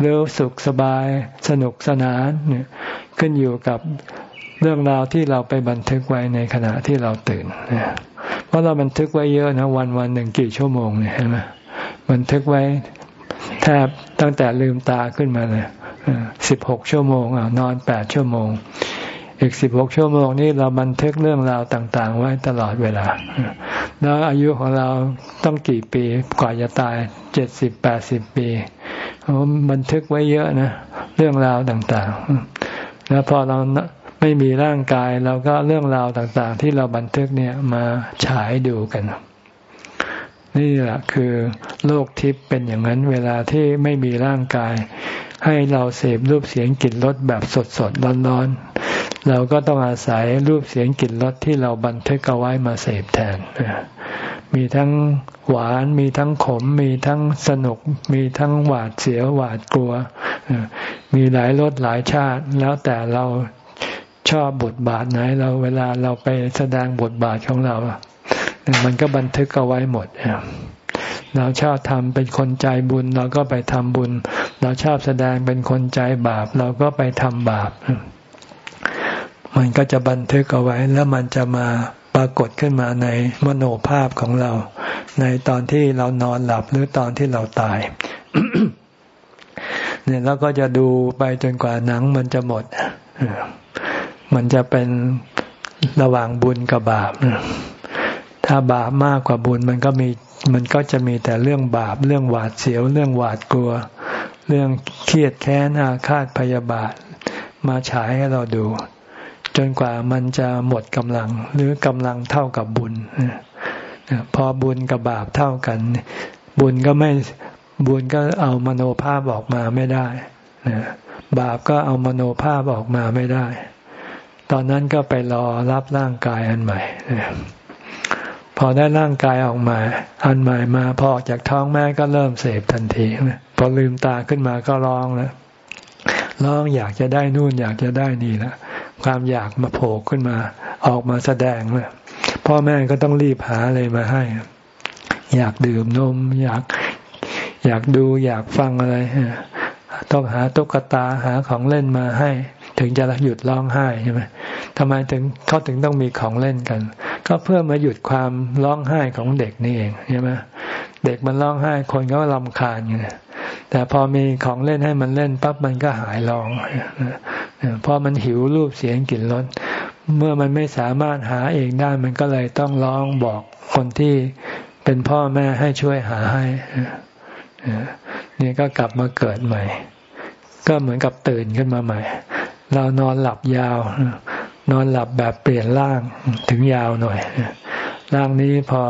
เร็วสุขสบาย สนุกสนานเนี่ยขึ้นอยู่กับเรื่องราวที่เราไปบันทึกไว้ในขณะที่เราตื่นเพราะเราบันทึกไว้เยอะนะวันวันหนึ่งกี่ชั่วโมงเนี่ยเห็นไหม บันทึกไว้แทบตั้งแต่ลืมตาขึ้นมาเลยสิบหกชั่วโมงนอนแปดชั่วโมง อีกสิบหกชั่วโมงนี้เราบันทึกเรื่องราวต่าง ๆ ไว้ตลอดเวลา แล้วอายุของเราต้องกี่ปีกว่าจะตายเจ็ดสิบแปดสิบปีบันทึกไว้เยอะนะ เรื่องราวต่างๆ แล้วพอเราไม่มีร่างกายเราก็เรื่องราวต่างๆ ที่เราบันทึกเนี่ยมาฉายดูกัน นี่แหละคือโลกทิพย์เป็นอย่างนั้นเวลาที่ไม่มีร่างกาย ให้เราเสพรูปเสียงกลิ่นรสแบบสดสดร้อนๆ เราก็ต้องอาศัยรูปเสียงกลิ่นรสที่เราบันทึกเอาไว้มาเสพแทน มีทั้งหวานมีทั้งขม มีทั้งสนุก มีทั้งหวาดเสียวหวาดกลัว มีหลายรสหลายชาติแล้วแต่เราชอบบทบาทไหนเราเวลาเราไปแสดงบทบาทของเรา มันก็บันทึกเอาไว้หมดเราชอบทำเป็นคนใจบุญ เราก็ไปทำบุญ เราชอบแสดงเป็นคนใจบาป เราก็ไปทำบาป มันก็จะบันทึกเอาไว้แล้วมันจะมาปรากฏขึ้นมาในมโนภาพของเรา ในตอนที่เรานอนหลับหรือตอนที่เราตาย เนี่ยเราก็จะดูไปจนกว่าหนังมันจะหมด มันจะเป็นระหว่างบุญกับบาป ถ้าบาปมากกว่าบุญมันก็มีมันก็จะมีแต่เรื่องบาป เรื่องหวาดเสียว เรื่องหวาดกลัว เรื่องเครียดแค้นอาฆาตพยาบาท มาฉายให้เราดู จนกว่ามันจะหมดกำลัง หรือกำลังเท่ากับบุญพอบุญกับบาปเท่ากัน บุญก็ไม่บุญก็เอามโนภาพออกมาไม่ได้บาปก็เอามโนภาพออกมาไม่ได้ ตอนนั้นก็ไปรอรับร่างกายอันใหม่ อได้ร่างกายออกมาอันใหม่มาพอออกจากท้องแม่ก็เริ่มเสพทันทีพอลืมตาขึ้นมาก็ร้องแล้วร้องอยากจะได้นู่นอยากจะได้นี่ล้วความอยากมาโผล่ขึ้นมา ออกมาแสดงเลยพ่อแม่ก็ต้องรีบหาอะไรมาให้ อยากดื่มนม อยากอยากดูอยากฟังอะไรต้องหาตุ๊กตาหาของเล่นมาให้ ถึงจะหยุดร้องไห้ใช่ไหมทำไมถึงเขาถึงต้องมีของเล่นกัน ก็เพื่อมาหยุดความร้องไห้ของเด็กนี่เองใช่ไหมเด็กมันร้องไห้คนก็ลำคาญอยู่แต่พอมีของเล่นให้มันเล่นปั๊บมันก็หายร้องพอมันหิวรูปเสียงกลิ่นรสเมื่อมันไม่สามารถหาเองได้มันก็เลยต้องร้องบอกคนที่เป็นพ่อแม่ให้ช่วยหาให้นี่ก็กลับมาเกิดใหม่ ก็เหมือนกับตื่นขึ้นมาใหม่ เรานอนหลับยาว นอนหลับแบบเปลี่ยนร่างถึงยาวหน่อย ร่างนี้พอ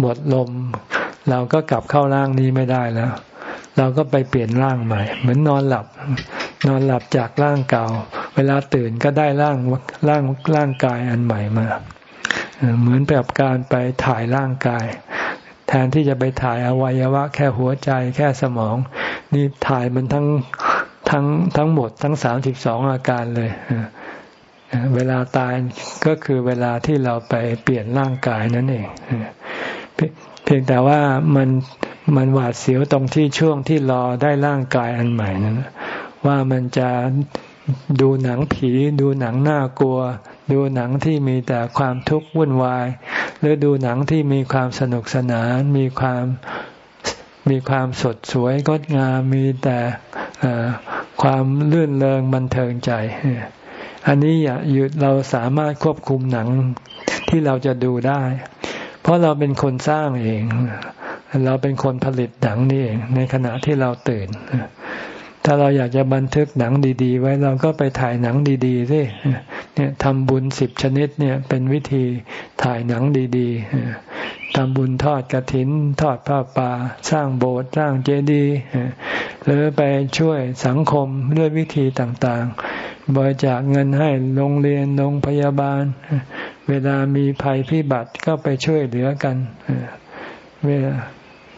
หมดลม เราก็กลับเข้าร่างนี้ไม่ได้แล้ว เราก็ไปเปลี่ยนร่างใหม่ เหมือนนอนหลับ นอนหลับจากร่างเก่า เวลาตื่นก็ได้ร่างร่างร่างกายอันใหม่มาเหมือนแบบการไปถ่ายร่างกาย แทนที่จะไปถ่ายอวัยวะ แค่หัวใจแค่สมอง นี่ถ่ายมันทั้งทั้งทั้งหมดทั้งสามสิบสองอาการเลย เวลาตายก็คือเวลาที่เราไปเปลี่ยนร่างกายนั่นเองเพียงแต่ว่ามันมันหวาดเสียวตรงที่ช่วงที่รอได้ร่างกายอันใหม่นั้นว่ามันจะดูหนังผี ดูหนังน่ากลัว ดูหนังที่มีแต่ความทุกข์วุ่นวาย หรือดูหนังที่มีความสนุกสนาน มีความมีความสดสวยงดงามมีแต่ความลื่นเลงบันเทิงใจ อันนี้อย่าหยุดเราสามารถควบคุมหนังที่เราจะดูได้ เพราะเราเป็นคนสร้างเอง เราเป็นคนผลิตหนังนี่เอง ในขณะที่เราตื่น ถ้าเราอยากจะบันทึกหนังดี ๆ ไว้เราก็ไปถ่ายหนังดีๆสิเนี่ยทำบุญสิบชนิดเนี่ยเป็นวิธีถ่ายหนังดีๆทำบุญทอดกระถิน ทอดผ้าป่าสร้างโบสถ์สร้างเจดีย์หรือไปช่วยสังคมด้วยวิธีต่างๆ บริจาคเงินให้โรงเรียนโรงพยาบาล เวลามีภัยพิบัติก็ไปช่วยเหลือกันเวลา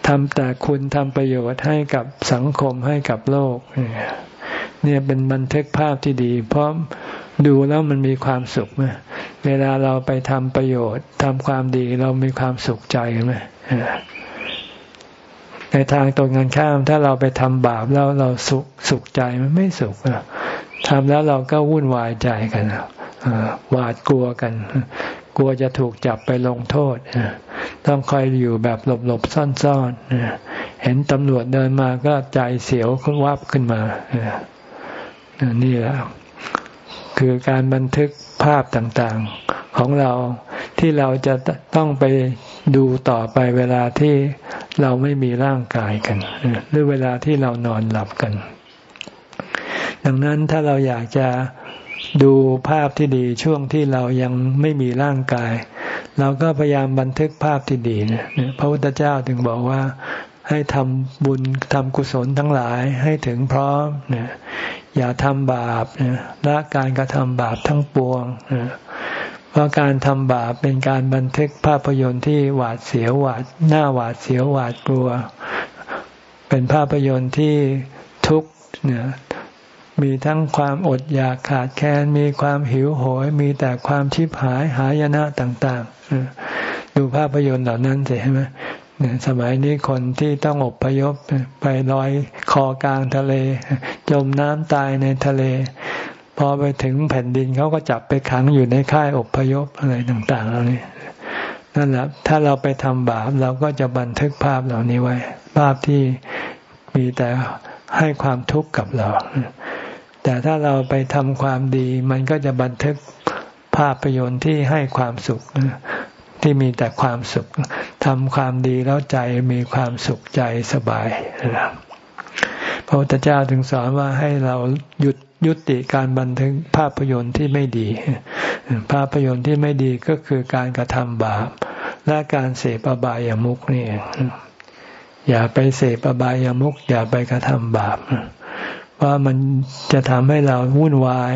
ทำแต่คุณทำประโยชน์ให้กับสังคมให้กับโลก เนี่ยเป็นบันทึกภาพที่ดี เพราะดูแล้วมันมีความสุขไหมเวลาเราไปทำประโยชน์ทำความดีเรามีความสุขใจไหมในทางตรงกันข้าม ถ้าเราไปทำบาปแล้วเราสุขสุขใจมันไม่สุข ทำแล้วเราก็วุ่นวายใจกันหวาดกลัวกัน กลัวจะถูกจับไปลงโทษต้องคอยอยู่แบบหลบๆซ่อนๆเห็นตำรวจเดินมาก็ใจเสียวขึ้นวับขึ้นมานี่แหละคือการบันทึกภาพต่างๆของเราที่เราจะต้องไปดูต่อไปเวลาที่เราไม่มีร่างกายกันหรือเวลาที่เรานอนหลับกัน ดังนั้นถ้าเราอยากจะดูภาพที่ดีช่วงที่เรายังไม่มีร่างกาย เราก็พยายามบันทึกภาพที่ดีเนี่ยพระพุทธเจ้าถึงบอกว่าให้ทำบุญทำกุศลทั้งหลายให้ถึงพร้อมเนี่ยอย่าทำบาปนะละการกระทำบาปทั้งปวงเพราะการทำบาปเป็นการบันทึกภาพยนตร์ที่หวาดเสียวหวาดหน้าหวาดเสียวหวาดกลัว เป็นภาพยนตร์ที่ทุกเนี่ย มีทั้งความอดอยากขาดแคลนมีความหิวโหย มีแต่ความชิบหายหายนะต่างๆ ดูภาพยนตร์เหล่านั้นสิใช่ไหมสมัยนี้คนที่ต้องอบพยพไปลอยคอกลางทะเล จมน้ำตายในทะเล พอไปถึงแผ่นดินเขาก็จับไปขังอยู่ในค่ายอบพยพอะไรต่างๆเหล่านี้นั่นแหละถ้าเราไปทำบาปเราก็จะบันทึกภาพเหล่านี้ไว้ ภาพที่มีแต่ให้ความทุกข์กับเรา แต่ถ้าเราไปทำความดี มันก็จะบันทึกภาพยนตร์ที่ให้ความสุขที่มีแต่ความสุขทำความดีแล้วใจมีความสุขใจสบายพระพุทธเจ้าถึงสอนว่าให้เราหยุดยุติการบันทึกภาพยนตร์ที่ไม่ดี ภาพยนตร์ที่ไม่ดีก็คือการกระทำบาป และการเสพอบายามุกนี่อย่าไปเสพอบายามุกอย่าไปกระทำบาป ว่ามันจะทำให้เราวุ่นวาย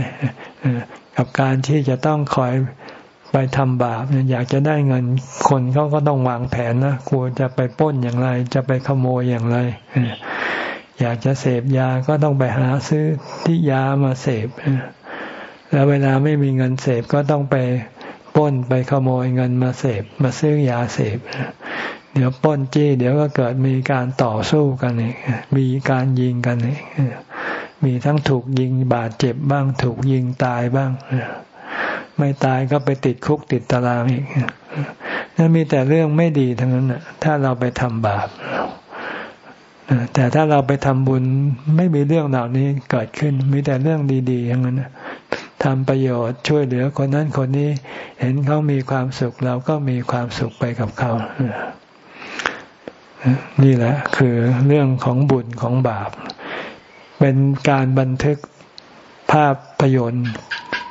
กับการที่จะต้องคอยไปทำบาปอยากจะได้เงินคนเขาก็ต้องวางแผนนะกลัวจะไปป้นอย่างไร จะไปขโมยอย่างไร อยากจะเสพยาก็ต้องไปหาซื้อที่ยามาเสพแล้วเวลาไม่มีเงินเสพก็ต้องไปป้นไปขโมยเงินมาเสพมาซื้อยาเสพ เดี๋ยวป้นจี้ เดี๋ยวก็เกิดมีการต่อสู้กันอีกมีการยิงกันอีกมีทั้งถูกยิงบาดเจ็บบ้าง ถูกยิงตายบ้างไม่ตายก็ไปติดคุกติดตารางอีกนั่นมีแต่เรื่องไม่ดีทั้งนั้นถ้าเราไปทำบาปแต่ถ้าเราไปทำบุญไม่มีเรื่องเหล่านี้เกิดขึ้น มีแต่เรื่องดีๆทั้งนั้นทำประโยชน์ช่วยเหลือคนนั้นคนนี้ เห็นเขามีความสุขเราก็มีความสุขไปกับเขา นี่แหละ คือเรื่องของบุญของบาป เป็นการบันทึกภาพพยนตร์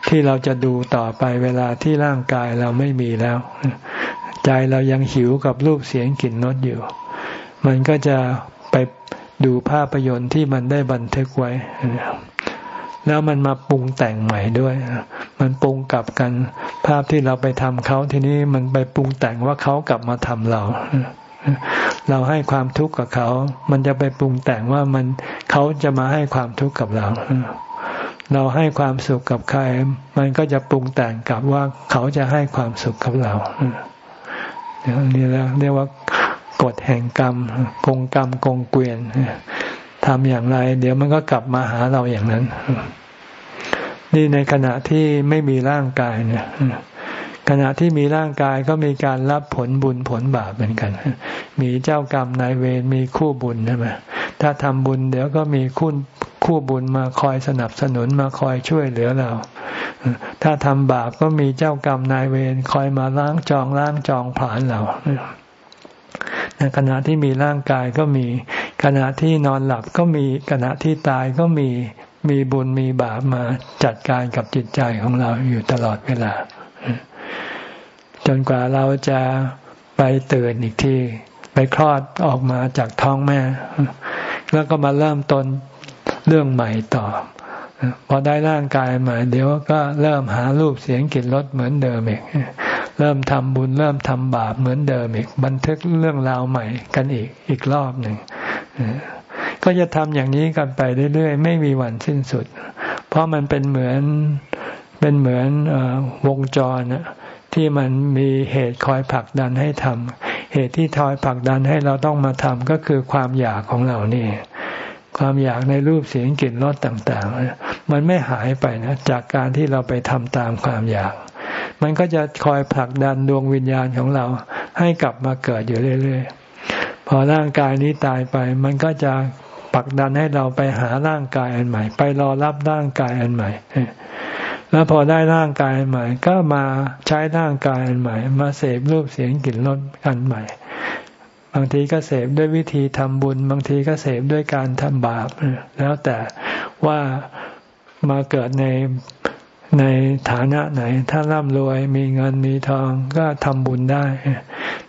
ที่เราจะดูต่อไปเวลาที่ร่างกายเราไม่มีแล้ว ใจเรายังหิวกับรูปเสียงกลิ่นรสอยู่ มันก็จะไปดูภาพยนตร์ที่มันได้บันทึกไว้ แล้วมันมาปรุงแต่งใหม่ด้วย มันปรุงกลับกัน ภาพที่เราไปทำเขาทีนี้มันไปปรุงแต่งว่าเขากลับมาทำเรา เราให้ความทุกข์กับเขา มันจะไปปรุงแต่งว่ามันเขาจะมาให้ความทุกข์กับเรา เราให้ความสุขกับใคร มันก็จะปรุงแต่งกับว่าเขาจะให้ความสุขกับเรานี่แล้วเรียกว่ากฎแห่งกรรมกงกรรมกงเกวียนทำอย่างไร เดี๋ยวมันก็กลับมาหาเราอย่างนั้น นี่ในขณะที่ไม่มีร่างกายเนี่ย ขณะที่มีร่างกายก็มีการรับผลบุญผลบาปเหมือนกัน มีเจ้ากรรมนายเวรมีคู่บุญใช่ไหมถ้าทำบุญเดี๋ยวก็มีคุณคู่บุญมาคอยสนับสนุนมาคอยช่วยเหลือเรา ถ้าทำบาปก็มีเจ้ากรรมนายเวรคอยมาล้างจองล้างจองผ่านเราขณะที่มีร่างกายก็มี ขณะที่นอนหลับก็มีขณะที่ตายก็มีมีบุญมีบาปมาจัดการกับจิตใจของเราอยู่ตลอดเวลา จนกว่าเราจะไปตื่นอีกที ไปคลอดออกมาจากท้องแม่ แล้วก็มาเริ่มต้นเรื่องใหม่ต่อ พอได้ร่างกายใหม่เดี๋ยวก็เริ่มหารูปเสียงกลิ่นรสเหมือนเดิมอีกเริ่มทำบุญเริ่มทำบาปเหมือนเดิมอีก บันทึกเรื่องราวใหม่กันอีกอีกรอบหนึ่งก็จะทำอย่างนี้กันไปเรื่อยๆ ไม่มีวันสิ้นสุด เพราะมันเป็นเหมือนเป็นเหมือนอวงจร ที่มันมีเหตุคอยผลักดันให้ทำเหตุที่ทอยผลักดันให้เราต้องมาทำก็คือความอยากของเรานี่ ความอยากในรูปเสียงกลิ่นรสต่าง ๆ มันไม่หายไปนะจากการที่เราไปทำตามความอยาก มันก็จะคอยผลักดันดวงวิญญาณของเราให้กลับมาเกิดอยู่เรื่อย ๆ พอร่างกายนี้ตายไป มันก็จะผลักดันให้เราไปหาร่างกายอันใหม่ ไปรอรับร่างกายอันใหม่ แล้วพอได้ร่างกายใหม่ ก็มาใช้ร่างกายใหม่ มาเสพรูปเสียงกลิ่นรสอันใหม่ บางทีก็เสพด้วยวิธีทำบุญ บางทีก็เสพด้วยการทำบาปแล้วแต่ว่ามาเกิดในในฐานะไหน ถ้าร่ำรวยมีเงินมีทองก็ทำบุญได้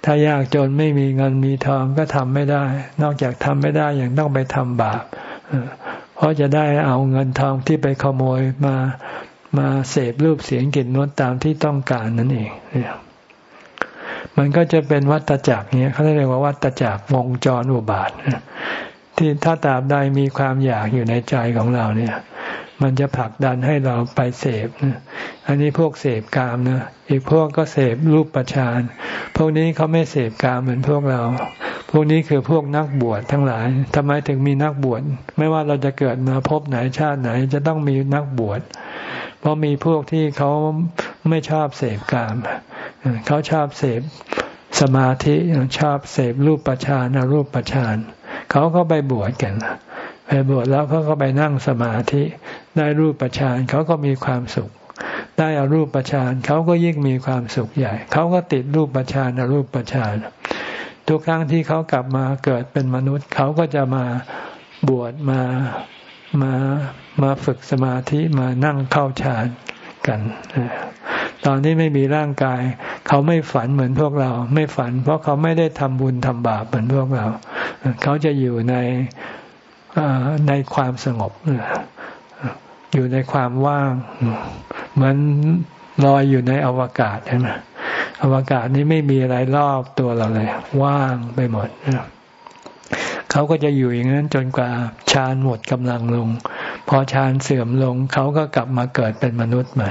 ถ้ายากจนไม่มีเงินมีทองก็ทำไม่ได้ นอกจากทำไม่ได้ยังต้องไปทำบาปเพราะจะได้เอาเงินทองที่ไปขโมยมา มาเสพรูปเสียงกลิ่นรสตามที่ต้องการนั่นเองเนี่ยมันก็จะเป็นวัฏจักรเนี้ยเขาเรียกว่าวัฏจักรวงจรอุบาทที่ถ้าตราบใดมีความอยากอยู่ในใจของเราเนี่ย มันจะผลักดันให้เราไปเสพอันนี้พวกเสพกามนะอีกพวกก็เสพรูปประชานพวกนี้เขาไม่เสพกามเหมือนพวกเรา พวกนี้คือพวกนักบวชทั้งหลายทำไมถึงมีนักบวช ไม่ว่าเราจะเกิดมาพบไหนชาติไหน จะต้องมีนักบวช เพราะมีพวกที่เขาไม่ชอบเสพกามเขาชอบเสพสมาธิชอบเสพรูปประชานรูปประชานเขาก็ไปบวชกันไปบวชแล้วเขาก็ไปนั่งสมาธิได้รูปประชานเขาก็มีความสุข ได้อารูปประชานเขาก็ยิ่งมีความสุขใหญ่เขาก็ติดรูปประชานรูปประชานทุกครั้งที่เขากลับมาเกิดเป็นมนุษย์ เขาก็จะมาบวชมามามาฝึกสมาธิมานั่งเข้าฌานกันตอนที่ไม่มีร่างกาย เขาไม่ฝันเหมือนพวกเรา ไม่ฝัน เพราะเขาไม่ได้ทำบุญทำบาปเหมือนพวกเรา เขาจะอยู่ในในความสงบอยู่ในความว่าง เหมือนลอยอยู่ในอวกาศใช่ไหมอวกาศนี้ไม่มีอะไรรอบตัวเราเลย ว่างไปหมดเขาก็จะอยู่อย่างนั้นจนกว่าฌานหมดกำลังลง พอฌานเสื่อมลงเขาก็กลับมาเกิดเป็นมนุษย์ใหม่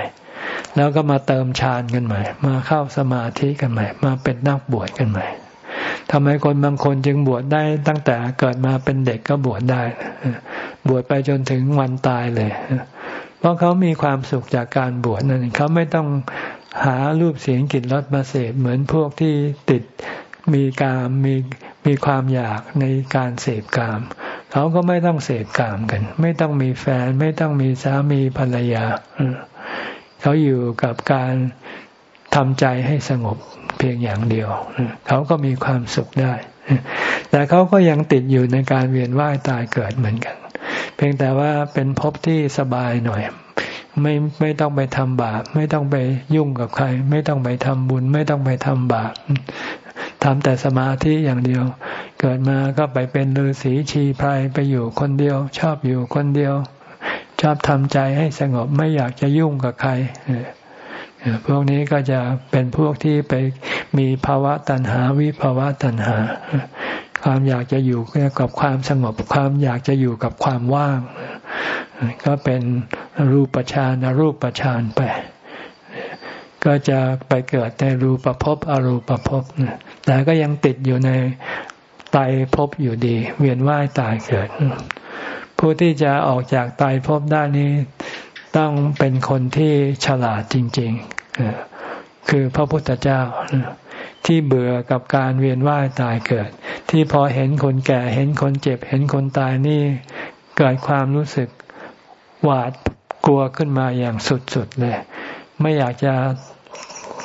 แล้วก็มาเติมฌานกันใหม่ มาเข้าสมาธิกันใหม่ มาเป็นนักบวชกันใหม่ทำไมคนบางคนจึงบวชได้ตั้งแต่เกิดมาเป็นเด็กก็บวชได้ บวชไปจนถึงวันตายเลย เพราะเขามีความสุขจากการบวชนั่นเขาไม่ต้องหารูปเสียงกลิ่นรสมาเสพเหมือนพวกที่ติดมีกามมีมีความอยากในการเสพกาม เขาก็ไม่ต้องเสพกามกัน ไม่ต้องมีแฟน ไม่ต้องมีสามีภรรยา เขาอยู่กับการทำใจให้สงบเพียงอย่างเดียว เขาก็มีความสุขได้ แต่เขาก็ยังติดอยู่ในการเวียนว่ายตายเกิดเหมือนกัน เพียงแต่ว่าเป็นภพที่สบายหน่อย ไม่ไม่ต้องไปทำบาป ไม่ต้องไปยุ่งกับใคร ไม่ต้องไปทำบุญ ไม่ต้องไปทำบาป ทำแต่สมาธิอย่างเดียว เกิดมาก็ไปเป็นฤาษีชีพายไปอยู่คนเดียว ชอบอยู่คนเดียว ชอบทำใจให้สงบไม่อยากจะยุ่งกับใครพวกนี้ก็จะเป็นพวกที่ไปมีภาวะตัณหาวิภาวะตัณหา ความอยากจะอยู่กับความสงบความอยากจะอยู่กับความว่าง ก็เป็นรูปฌานรูปฌานไป ก็จะไปเกิดในรูปภพอรูปภพแต่ก็ยังติดอยู่ในไตภพอยู่ดี เวียนว่ายตายเกิด ผู้ที่จะออกจากตายภพได้นี้ต้องเป็นคนที่ฉลาดจริงๆคือพระพุทธเจ้าที่เบื่อกับการเวียนว่ายตายเกิด ที่พอเห็นคนแก่เห็นคนเจ็บ เห็นคนตายนี่เกิดความรู้สึกหวาดกลัวขึ้นมาอย่างสุดๆเลย ไม่อยากจะ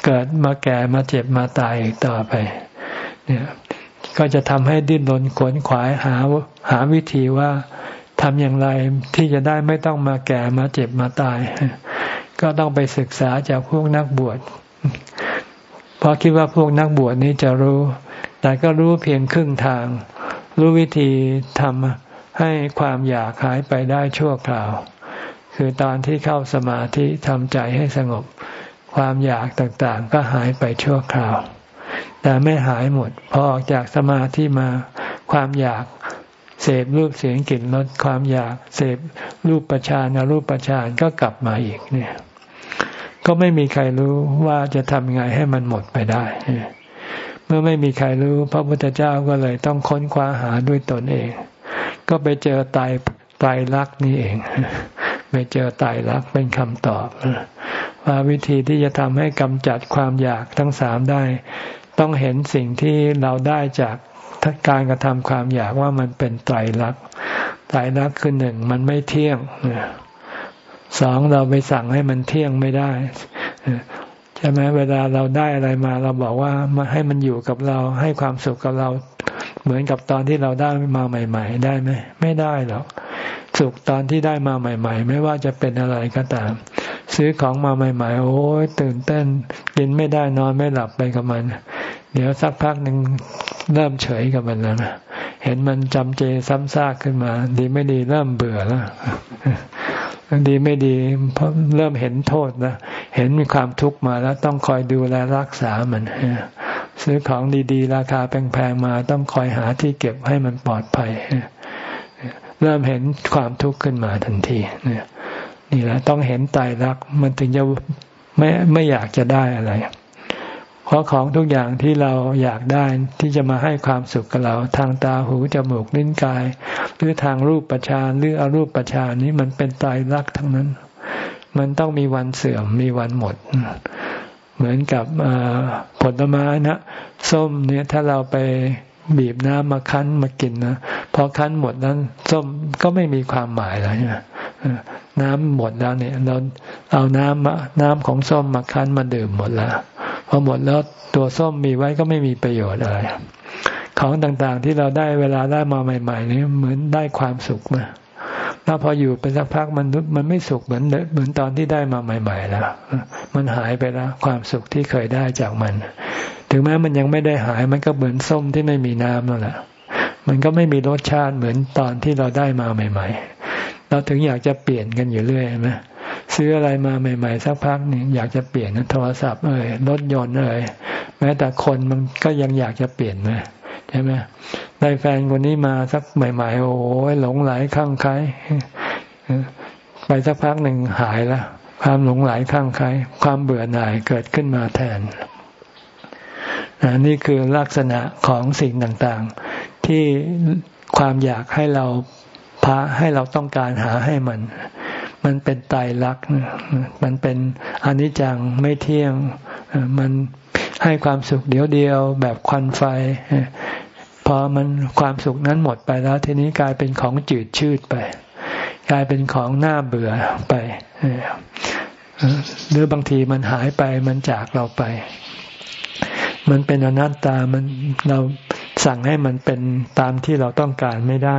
เกิดมาแก่มาเจ็บมาตายอีกต่อไป เนี่ยก็จะทำให้ดิ้นรนขวนขวายหาหาวิธีว่าทำอย่างไรที่จะได้ไม่ต้องมาแก่มาเจ็บมาตาย ก็ต้องไปศึกษาจากพวกนักบวชเพราะคิดว่าพวกนักบวชนี้จะรู้ แต่ก็รู้เพียงครึ่งทาง รู้วิธีทำให้ความอยากหายไปได้ชั่วคราว คือตอนที่เข้าสมาธิทำใจให้สงบ ความอยากต่างๆ ก็หายไปชั่วคราว แต่ไม่หายหมด พอออกจากสมาธิมา ความอยากเสพรูปเสียงกลิ่นรสความอยากเสพรูปประชานรูปประชานก็กลับมาอีกเนี่ย ก็ไม่มีใครรู้ว่าจะทำไงให้มันหมดไปได้ เมื่อไม่มีใครรู้พระพุทธเจ้าก็เลยต้องค้นคว้าหาด้วยตนเอง ก็ไปเจอตายตายรักนี่เอง ไปเจอตายรักเป็นคำตอบว่าวิธีที่จะทำให้กำจัดความอยากทั้งสามได้ ต้องเห็นสิ่งที่เราได้จากการกระทำความอยากว่ามันเป็นไตรลักษณ์ไตรลักษณ์คือหนึ่งมันไม่เที่ยงสองเราไปสั่งให้มันเที่ยงไม่ได้ใช่ไหมเวลาเราได้อะไรมา เราบอกว่ามาให้มันอยู่กับเราให้ความสุขกับเรา เหมือนกับตอนที่เราได้มาใหม่ ๆ ได้ไหมไม่ได้หรอก สุขตอนที่ได้มาใหม่ ๆ ไม่ว่าจะเป็นอะไรก็ตาม ซื้อของมาใหม่ ๆ โอ้ยตื่นเต้นกินไม่ได้นอนไม่หลับไปกับมัน เดี๋ยวสักพักหนึ่งเริ่มเฉยกับมันแล้วนะเห็นมันจำเจซ้ำซากขึ้นมา ดีไม่ดีเริ่มเบื่อแล้วดีไม่ดีเพราะเริ่มเห็นโทษนะเห็นมีความทุกข์มาแล้วต้องคอยดูแลรักษามันซื้อของดีๆ ราคาแพงๆมาต้องคอยหาที่เก็บให้มันปลอดภัย เริ่มเห็นความทุกข์ขึ้นมาทันทีเนี่ยนี่แหละต้องเห็นตายรักมันถึงจะไม่ไม่อยากจะได้อะไร เพราะของทุกอย่างที่เราอยากได้ที่จะมาให้ความสุขกับเรา ทางตาหูจมูกลิ้นกาย หรือทางรูปประชานหรืออรูปประชานนี้มันเป็นตายรักทั้งนั้น มันต้องมีวันเสื่อมมีวันหมด เหมือนกับผลไม้นะส้มเนี่ยถ้าเราไป บีบน้ำมาคั้นมากินนะพอคั้นหมดนั้นส้มก็ไม่มีความหมายแล้วเนี่ยน้ำหมดแล้วเนี่ย เราเอาน้ำน้ำของส้มมาคั้นมาดื่มหมดแล้วพอหมดแล้วตัวส้มมีไว้ก็ไม่มีประโยชน์อะไรของต่างๆที่เราได้เวลาได้มาใหม่ ๆ นี่เหมือนได้ความสุขมา แล้วพออยู่ไปสักพักมันมันไม่สุขเหมือนเหมือนตอนที่ได้มาใหม่ ๆ แล้ว มันหายไปแล้ว ความสุขที่เคยได้จากมัน ถึงแม้มันยังไม่ได้หายมันก็เหมือนส้มที่ไม่มีน้ำนั่นแหละมันก็ไม่มีรสชาติเหมือนตอนที่เราได้มาใหม่ ๆ เราถึงอยากจะเปลี่ยนกันอยู่เรื่อยไหมซื้ออะไรมาใหม่ ๆ สักพักนี่อยากจะเปลี่ยนโทรศัพท์เอ่ยรถยนต์เอ่ยแม้แต่คนมันก็ยังอยากจะเปลี่ยนไหมใช่ไหม ได้แฟนคนนี้มาสักใหม่ ๆ โอ้ยหลงไหลข้างใครไปสักพักหนึ่งหายล้วความหลงไหลข้างใครความเบื่อหน่ายเกิดขึ้นมาแทนนี่คือลักษณะของสิ่งต่างๆ ที่ความอยากให้เราพาให้เราต้องการหาให้มัน มันเป็นไตรลักษณ์มันเป็นอนิจจังไม่เที่ยง มันให้ความสุขเดียวเดียวแบบควันไฟ พอมันความสุขนั้นหมดไปแล้ว ทีนี้กลายเป็นของจืดชืดไป กลายเป็นของน่าเบื่อไปหรือบางทีมันหายไปมันจากเราไป มันเป็นอนัตตามันเราสั่งให้มันเป็นตามที่เราต้องการไม่ได้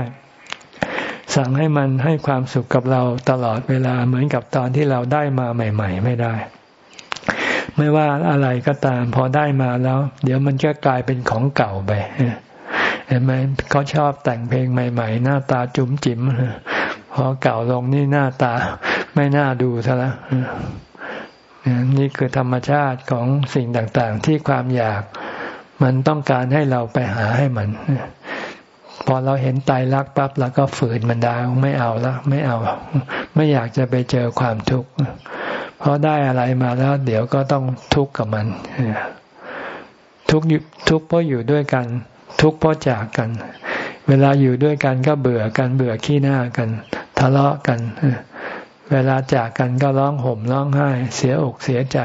สั่งให้มันให้ความสุขกับเราตลอดเวลาเหมือนกับตอนที่เราได้มาใหม่ ๆ ไม่ได้ ไม่ว่าอะไรก็ตาม พอได้มาแล้ว เดี๋ยวมันก็กลายเป็นของเก่าไป เห็นไหมเขาชอบแต่งเพลงใหม่ ๆ หน้าตาจุ๋มจิ๋มพอเก่าลงนี่หน้าตาไม่น่าดูซะแล้วนี่คือธรรมชาติของสิ่งต่างๆ ที่ความอยากมันต้องการให้เราไปหาให้มัน พอเราเห็นตายรักปั๊บเราก็ฝืนมันได้ไม่เอาแล้วไม่เอา ไม่อยากจะไปเจอความทุกข์เพราะได้อะไรมาแล้ว เดี๋ยวก็ต้องทุกข์กับมัน ทุกข์ทุกข์เพราะอยู่ด้วยกัน ทุกข์เพราะจากกัน เวลาอยู่ด้วยกันก็เบื่อกันเบื่อขี้หน้ากัน ทะเลาะกัน เวลาจากกันก็ร้องห่มร้องไห้ เสียอกเสียใจ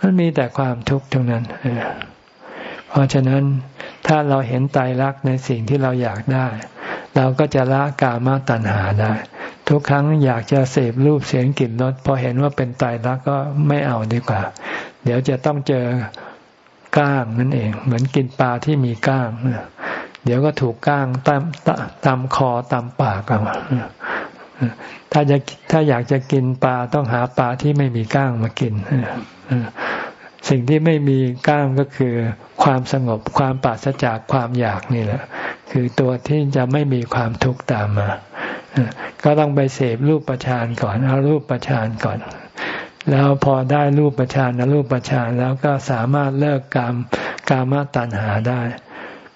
มันมีแต่ความทุกข์ทั้งนั้นเพราะฉะนั้นถ้าเราเห็นไตรลักษณ์ในสิ่งที่เราอยากได้ เราก็จะละกามตัณหาได้ ทุกครั้งอยากจะเสพรูปเสียงกลิ่นรสพอเห็นว่าเป็นไตรลักษณ์ก็ไม่เอาดีกว่า เดี๋ยวจะต้องเจอ ก้างนั่นเอง เหมือนกินปลาที่มีก้างเดี๋ยวก็ถูกก้างตามตามคอตามปากเอาถ้าจะถ้าอยากจะกินปลาต้องหาปลาที่ไม่มีก้างมากินสิ่งที่ไม่มีก้ามก็คือ ความสงบความปราศจากความอยากนี่แหละ คือตัวที่จะไม่มีความทุกข์ตามมา ก็ต้องไปเสพรูปประชานก่อนเอารูปประชานก่อน แล้วพอได้รูปฌานรูปฌานแล้วก็สามารถเลิกกามกามตัณหาได้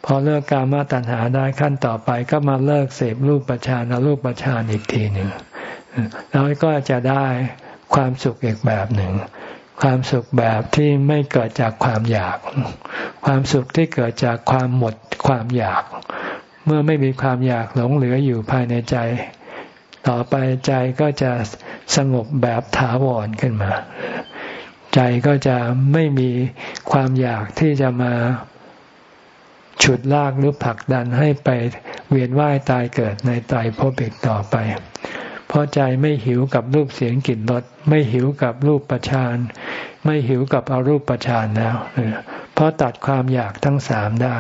พอเลิกกามตัณหาได้ขั้นต่อไปก็มาเลิกเสพรูปฌานรูปฌานอีกทีหนึ่งแล้วก็จะได้ความสุขอีกแบบหนึ่ง ความสุขแบบที่ไม่เกิดจากความอยาก ความสุขที่เกิดจากความหมดความอยาก เมื่อไม่มีความอยากหลงเหลืออยู่ภายในใจ ต่อไปใจก็จะสงบแบบถาวรขึ้นมา ใจก็จะไม่มีความอยากที่จะมาฉุดลากหรือผลักดันให้ไปเวียนว่ายตายเกิดในตายพบอีกต่อไป เพราะใจไม่หิวกับรูปเสียงกลิ่นรสไม่หิวกับรูปประชานไม่หิวกับอารูปประชานแล้วเพราะตัดความอยากทั้งสามได้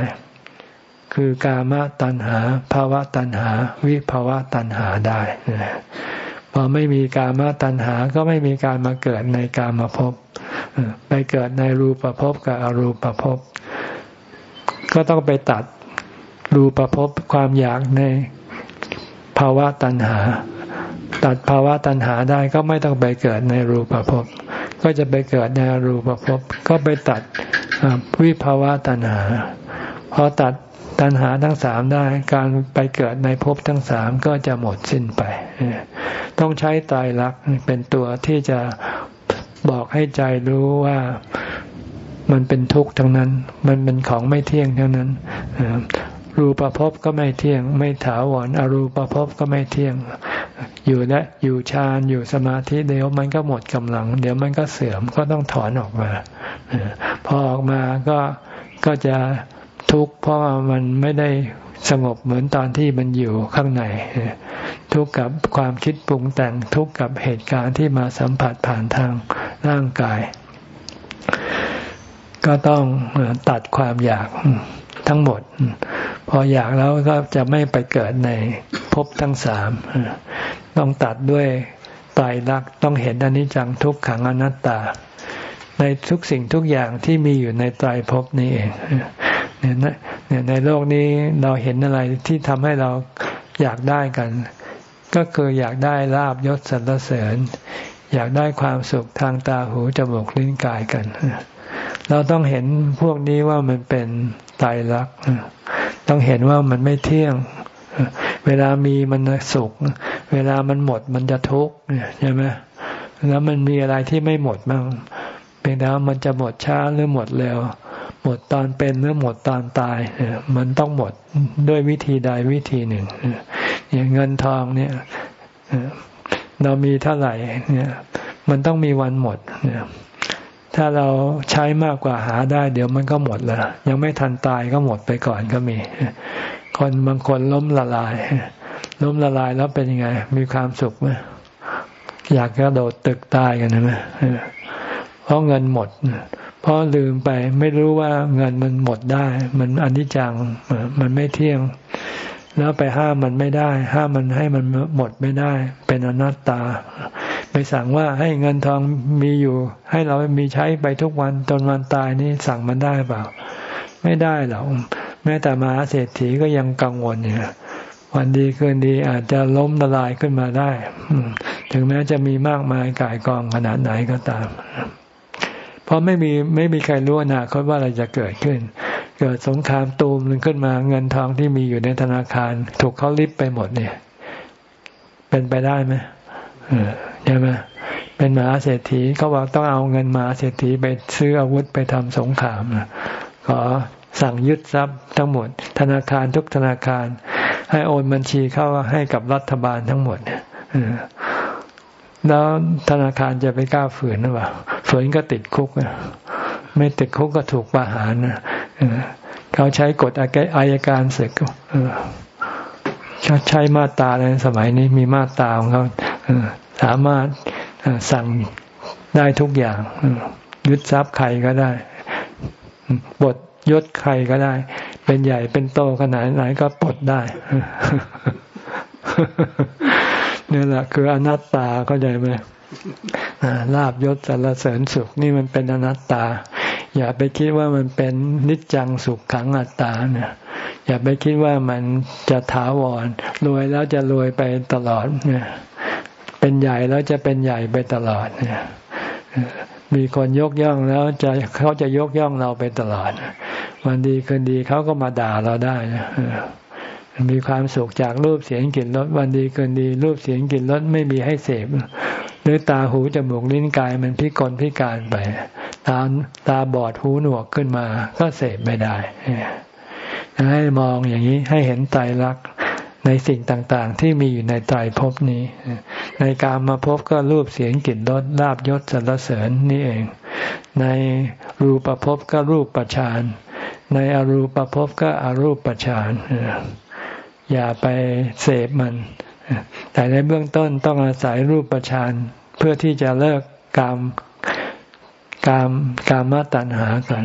คือกามตัณหาภาวะตัณหา วิภาวะตัณหาได้พอไม่มีกามตัณหาก็ไม่มีการมาเกิดในกามภพไปเกิดในรูปภพกับอรูปภพก็ต้องไปตัดรูปภพความอยากในภาวะตัณหา ตัดภาวะตัณหาได้ก็ไม่ต้องไปเกิดในรูปภพก็จะไปเกิดในรูปภพก็ไปตัดวิภาวะตัณหาพอตัด ตัณหาทั้งสามได้การไปเกิดในภพทั้งสามก็จะหมดสิ้นไป ต้องใช้ตายรักเป็นตัวที่จะบอกให้ใจรู้ว่ามันเป็นทุกข์ทั้งนั้น มันเป็นของไม่เที่ยงทั้งนั้นรูปภพก็ไม่เที่ยง ไม่ถาวรอรูปภพก็ไม่เที่ยง อยู่และอยู่ฌานอยู่สมาธิเดี๋ยวมันก็หมดกำลัง เดี๋ยวมันก็เสื่อมก็ต้องถอนออกมาพอออกมาก็ก็จะ ทุกข์เพราะมันไม่ได้สงบเหมือนตอนที่มันอยู่ข้างใน ทุกข์กับความคิดปรุงแต่งทุกข์กับเหตุการณ์ที่มาสัมผัสผ่านทางร่างกาย ก็ต้องตัดความอยากทั้งหมด พออยากแล้วก็จะไม่ไปเกิดในภพทั้งสามต้องตัดด้วยไตรลักษณ์ต้องเห็นอนิจจังทุกขังอนัตตา ในทุกสิ่งทุกอย่างที่มีอยู่ในไตรภพนี้เอง เนี่ยในโลกนี้เราเห็นอะไรที่ทำให้เราอยากได้กัน ก็คืออยากได้ลาบยศสรรเสริญ อยากได้ความสุขทางตาหูจมูกลิ้นกายกัน เราต้องเห็นพวกนี้ว่ามันเป็นตายรักต้องเห็นว่ามันไม่เที่ยง เวลามีมันสุข เวลามันหมดมันจะทุกข์ใช่ไหมแล้วมันมีอะไรที่ไม่หมดบ้างเป็นแต่ว่ามันจะหมดช้าหรือหมดเร็ว หมดตอนเป็นหรือหมดตอนตายมันต้องหมดด้วยวิธีใดวิธีหนึ่งอย่างเงินทองเนี่ยเรามีเท่าไหร่เนี่ย มันต้องมีวันหมดเนี่ยถ้าเราใช้มากกว่าหาได้ เดี๋ยวมันก็หมดแล้ว ยังไม่ทันตายก็หมดไปก่อนก็มี คนบางคนล้มละลาย ล้มละลายแล้วเป็นยังไง มีความสุขไหมอยากกระโดดตึกตายกันไหมเพราะเงินหมด เพราะลืมไปไม่รู้ว่าเงินมันหมดได้ มันอนิจจังมันไม่เที่ยง แล้วไปห้ามมันไม่ได้ ห้ามมันให้มันหมดไม่ได้ เป็นอนัตตา ไปสั่งว่าให้เงินทองมีอยู่ ให้เรามีใช้ไปทุกวันจนวันตายนี่สั่งมันได้เปล่า ไม่ได้หรอกแม้แต่มหาเศรษฐีก็ยังกังวลอยู่วันดีคืนดีอาจจะล้มละลายขึ้นมาได้ ถึงแม้จะมีมากมายกายกองขนาดไหนก็ตาม เพราะไม่มีไม่มีใครรู้อนาคตว่าอะไรจะเกิดขึ้น เกิดสงครามตูมหนึ่งขึ้นมาเงินทองที่มีอยู่ในธนาคาร ถูกเขาลิบไปหมดเนี่ย เป็นไปได้ไหมใช่ไหมเป็นมหาเศรษฐีเขาบอกต้องเอาเงินมหาเศรษฐีไปซื้ออาวุธไปทำสงครามนะขอสั่งยึดทรัพย์ทั้งหมด ธนาคารทุกธนาคาร ให้โอนบัญชีเข้าให้กับรัฐบาลทั้งหมดเนี่ยแล้วธนาคารจะไปกล้าฝืนหรือเปล่า ฝืนก็ติดคุก ไม่ติดคุกก็ถูกประหารเขาใช้กฎอายการศึกใช้มาตราในสมัยนี้มีมาตราของเขาสามารถสั่งได้ทุกอย่างยึดทรัพย์ใครก็ได้ บทยศใครก็ได้ เป็นใหญ่เป็นโตขนาดไหนก็ปลดได้นี่แหละคืออนัตตาเข้าใจไหม ลาบยศสรรเสริญสุขนี่มันเป็นอนัตตา อย่าไปคิดว่ามันเป็นนิจจังสุขขังอัตตาเนี่ยอย่าไปคิดว่ามันจะถาวรรวยแล้วจะรวยไปตลอดเนี่ยเป็นใหญ่แล้วจะเป็นใหญ่ไปตลอดเนี่ยมีคนยกย่องแล้วจะเขาจะยกย่องเราไปตลอด วันดีคืนดีเขาก็มาด่าเราได้นะมีความสุขจากรูปเสียงกลิ่นรสวันดีคืนดี รูปเสียงกลิ่นรสไม่มีให้เสพ หรือตาหูจมูกลิ้นกายมันพิกลพิการไป ตาตาบอดหูหนวกขึ้นมา ก็เสพไม่ได้ให้มองอย่างนี้ให้เห็นไตรลักษณ์ในสิ่งต่างๆ ที่มีอยู่ในไตรภพนี้ ในการมาพบก็รูปเสียงกลิ่นรสลาบยศสรรเสริญนี่เอง ในรูปภพก็รูปประชานในอรูปภพก็อรูปประชานอย่าไปเสพมัน แต่ในเบื้องต้นต้องอาศัยรูปประชานเพื่อที่จะเลิกกามกามกามตัณหาก่อน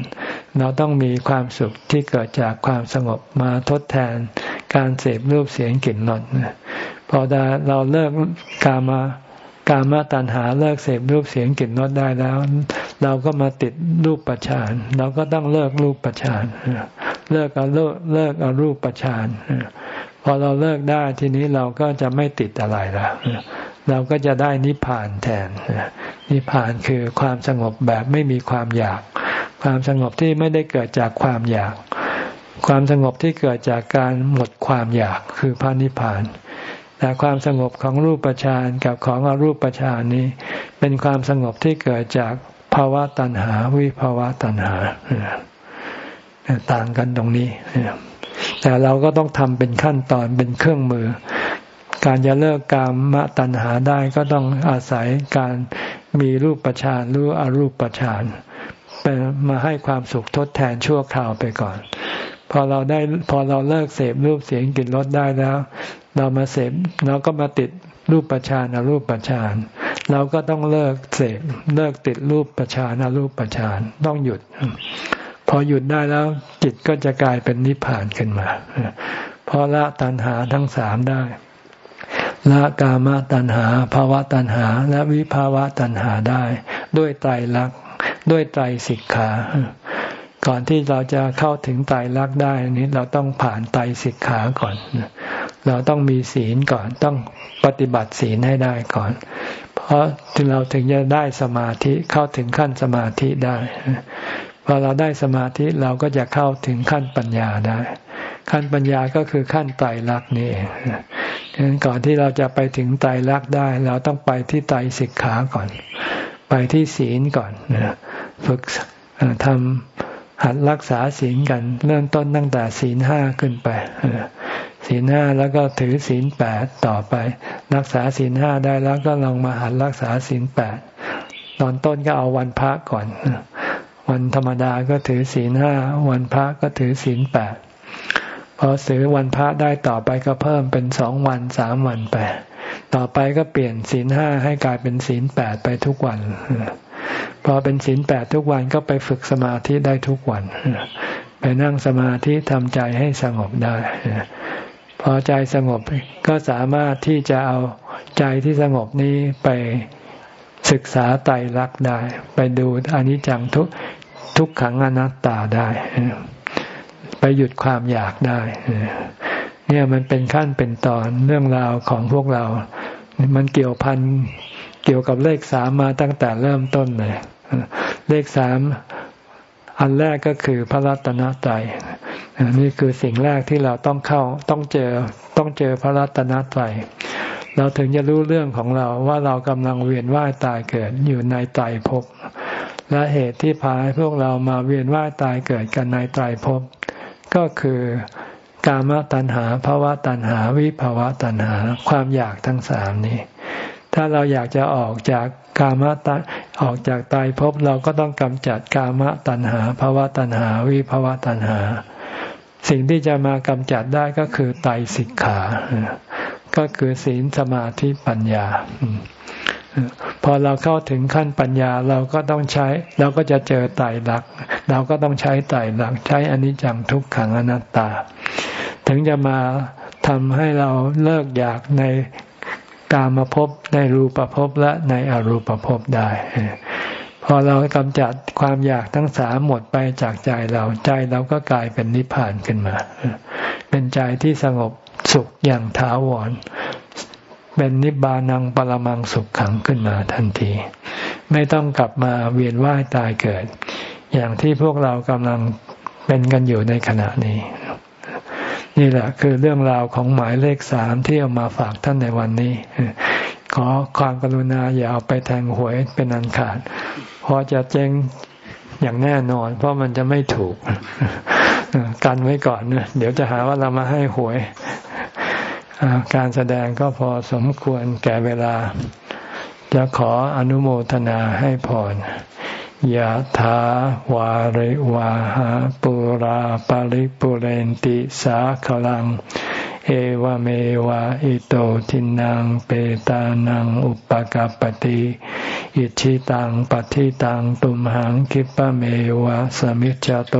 เราต้องมีความสุขที่เกิดจากความสงบมาทดแทนการเสพรูปเสียงกลิ่นรสพอเราเลิกกามากามตัณหาเลิกเสพรูปเสียงกลิ่นรสได้แล้ว เราก็มาติดรูปประชานเราก็ต้องเลิกรูปประชานเลิกเอาเลิกเลิกเอารูปประชาน พอเราเลิกได้ทีนี้เราก็จะไม่ติดอะไรแล้ว เราก็จะได้นิพพานแทน นิพพานคือความสงบแบบไม่มีความอยาก ความสงบที่ไม่ได้เกิดจากความอยาก ความสงบที่เกิดจากการหมดความอยากคือพระนิพพาน แต่ความสงบของรูปฌานกับของอรูปฌานนี้ เป็นความสงบที่เกิดจากภาวะตัณหาวิภาวะตัณหาต่างกันตรงนี้ แต่เราก็ต้องทำเป็นขั้นตอนเป็นเครื่องมือ การจะเลิกกามมตัณหาได้ก็ต้องอาศัยการมีรูปประชานรู้อรูปประชานเป็นมาให้ความสุขทดแทนชั่วคราวไปก่อน พอเราได้พอเราเลิกเสพรูปเสียงกลิ่นรสได้แล้ว เรามาเสพเราก็มาติดรูปประชานอรูปประชานเราก็ต้องเลิกเสพเลิกติดรูปประชานอรูปประชานต้องหยุด พอหยุดได้แล้วจิตก็จะกลายเป็นนิพพานขึ้นมาเพราะละตัณหาทั้งสามได้ละกามตัณหาภาวะตัณหา และวิภาวะตัณหาได้ ด้วยไตรลักษณ์ด้วยไตรสิกขา ก่อนที่เราจะเข้าถึงไตรลักษณ์ได้นี้เราต้องผ่านไตรสิกขาก่อน เราต้องมีศีลก่อนต้องปฏิบัติศีลให้ได้ก่อน เพราะถึงเราถึงจะได้สมาธิเข้าถึงขั้นสมาธิได้ พอเราได้สมาธิเราก็จะเข้าถึงขั้นปัญญาได้ ขั้นปัญญาก็คือขั้นไตรลักษณ์นี่เองดังนั้นก่อนที่เราจะไปถึงไตรลักษณ์ได้ เราต้องไปที่ไตรสิกขาก่อน ไปที่ศีลก่อนฝึกทำหัดรักษาศีลกัน เริ่มต้นตั้งแต่ศีลห้าขึ้นไปศีลห้าแล้วก็ถือศีลแปดต่อไป รักษาศีลห้าได้แล้วก็ลองมาหัดรักษาศีลแปดตอนต้นก็เอาวันพระก่อน วันธรรมดาก็ถือศีลห้าวันพระก็ถือศีลแปดพอถือวันพระได้ต่อไปก็เพิ่มเป็นสองวันสามวันไปต่อไปก็เปลี่ยนศีลห้าให้กลายเป็นศีลแปดไปทุกวันพอเป็นศีลแปดทุกวันก็ไปฝึกสมาธิได้ทุกวันไปนั่งสมาธิทำใจให้สงบได้พอใจสงบก็สามารถที่จะเอาใจที่สงบนี้ไป ศึกษาไตรลักษณ์ได้ ไปดูอนิจจังทุกทุกขังอนัตตาได้ ไปหยุดความอยากได้ เนี่ยมันเป็นขั้นเป็นตอนเรื่องราวของพวกเรา มันเกี่ยวพันเกี่ยวกับเลขสามมาตั้งแต่เริ่มต้นเลยเลขสามอันแรกก็คือพระรัตนตรัยนี่คือสิ่งแรกที่เราต้องเข้าต้องเจอต้องเจอพระรัตนตรัย เราถึงจะรู้เรื่องของเราว่าเรากำลังเวียนว่ายตายเกิดอยู่ในไตรภพและเหตุที่พาให้พวกเรามาเวียนว่ายตายเกิดกันในไตรภพก็คือกามตัณหาภาวะตัณหาวิภาวะตัณหาความอยากทั้งสามนี้ ถ้าเราอยากจะออกจากกามตัณออกจากตายภพเราก็ต้องกำจัดกามตัณหาภาวะตัณหาวิภาวะตัณหา สิ่งที่จะมากำจัดได้ก็คือไตสิกขา ก็คือศีลสมาธิปัญญา พอเราเข้าถึงขั้นปัญญาเราก็ต้องใช้ เราก็จะเจอไตรลักษณ์เราก็ต้องใช้ไตรลักษณ์ใช้อนิจจังทุกขังอนัตตา ถึงจะมาทำให้เราเลิกอยากในกามภพในรูปภพและในอรูปภพได้ พอเรากำจัดความอยากทั้งสามหมดไปจากใจเราใจเราก็กลายเป็นนิพพานขึ้นมา เป็นใจที่สงบ สุขอย่างถาวร เป็นนิบานังปรมังสุขขังขึ้นมาทันที ไม่ต้องกลับมาเวียนว่ายตายเกิด อย่างที่พวกเรากำลังเป็นกันอยู่ในขณะนี้ นี่แหละคือเรื่องราวของหมายเลขสามที่เอามาฝากท่านในวันนี้ ขอความกรุณาอย่าเอาไปแทงหวยเป็นอันขาดเพราะจะเจ๊งอย่างแน่นอน เพราะมันจะไม่ถูก กันไว้ก่อนนะเดี๋ยวจะหาว่าเรามาให้หวย การแสดงก็พอสมควรแก่เวลา จะขออนุโมทนาให้พรยะถาวาริวาหาปุราปาริปุเรนติสาขลัง เอวเมวะอิโตทินังเปตานังอุปกัปติอิชิตังปฏิตังตุมหังคิปะเมวะสมิจจโต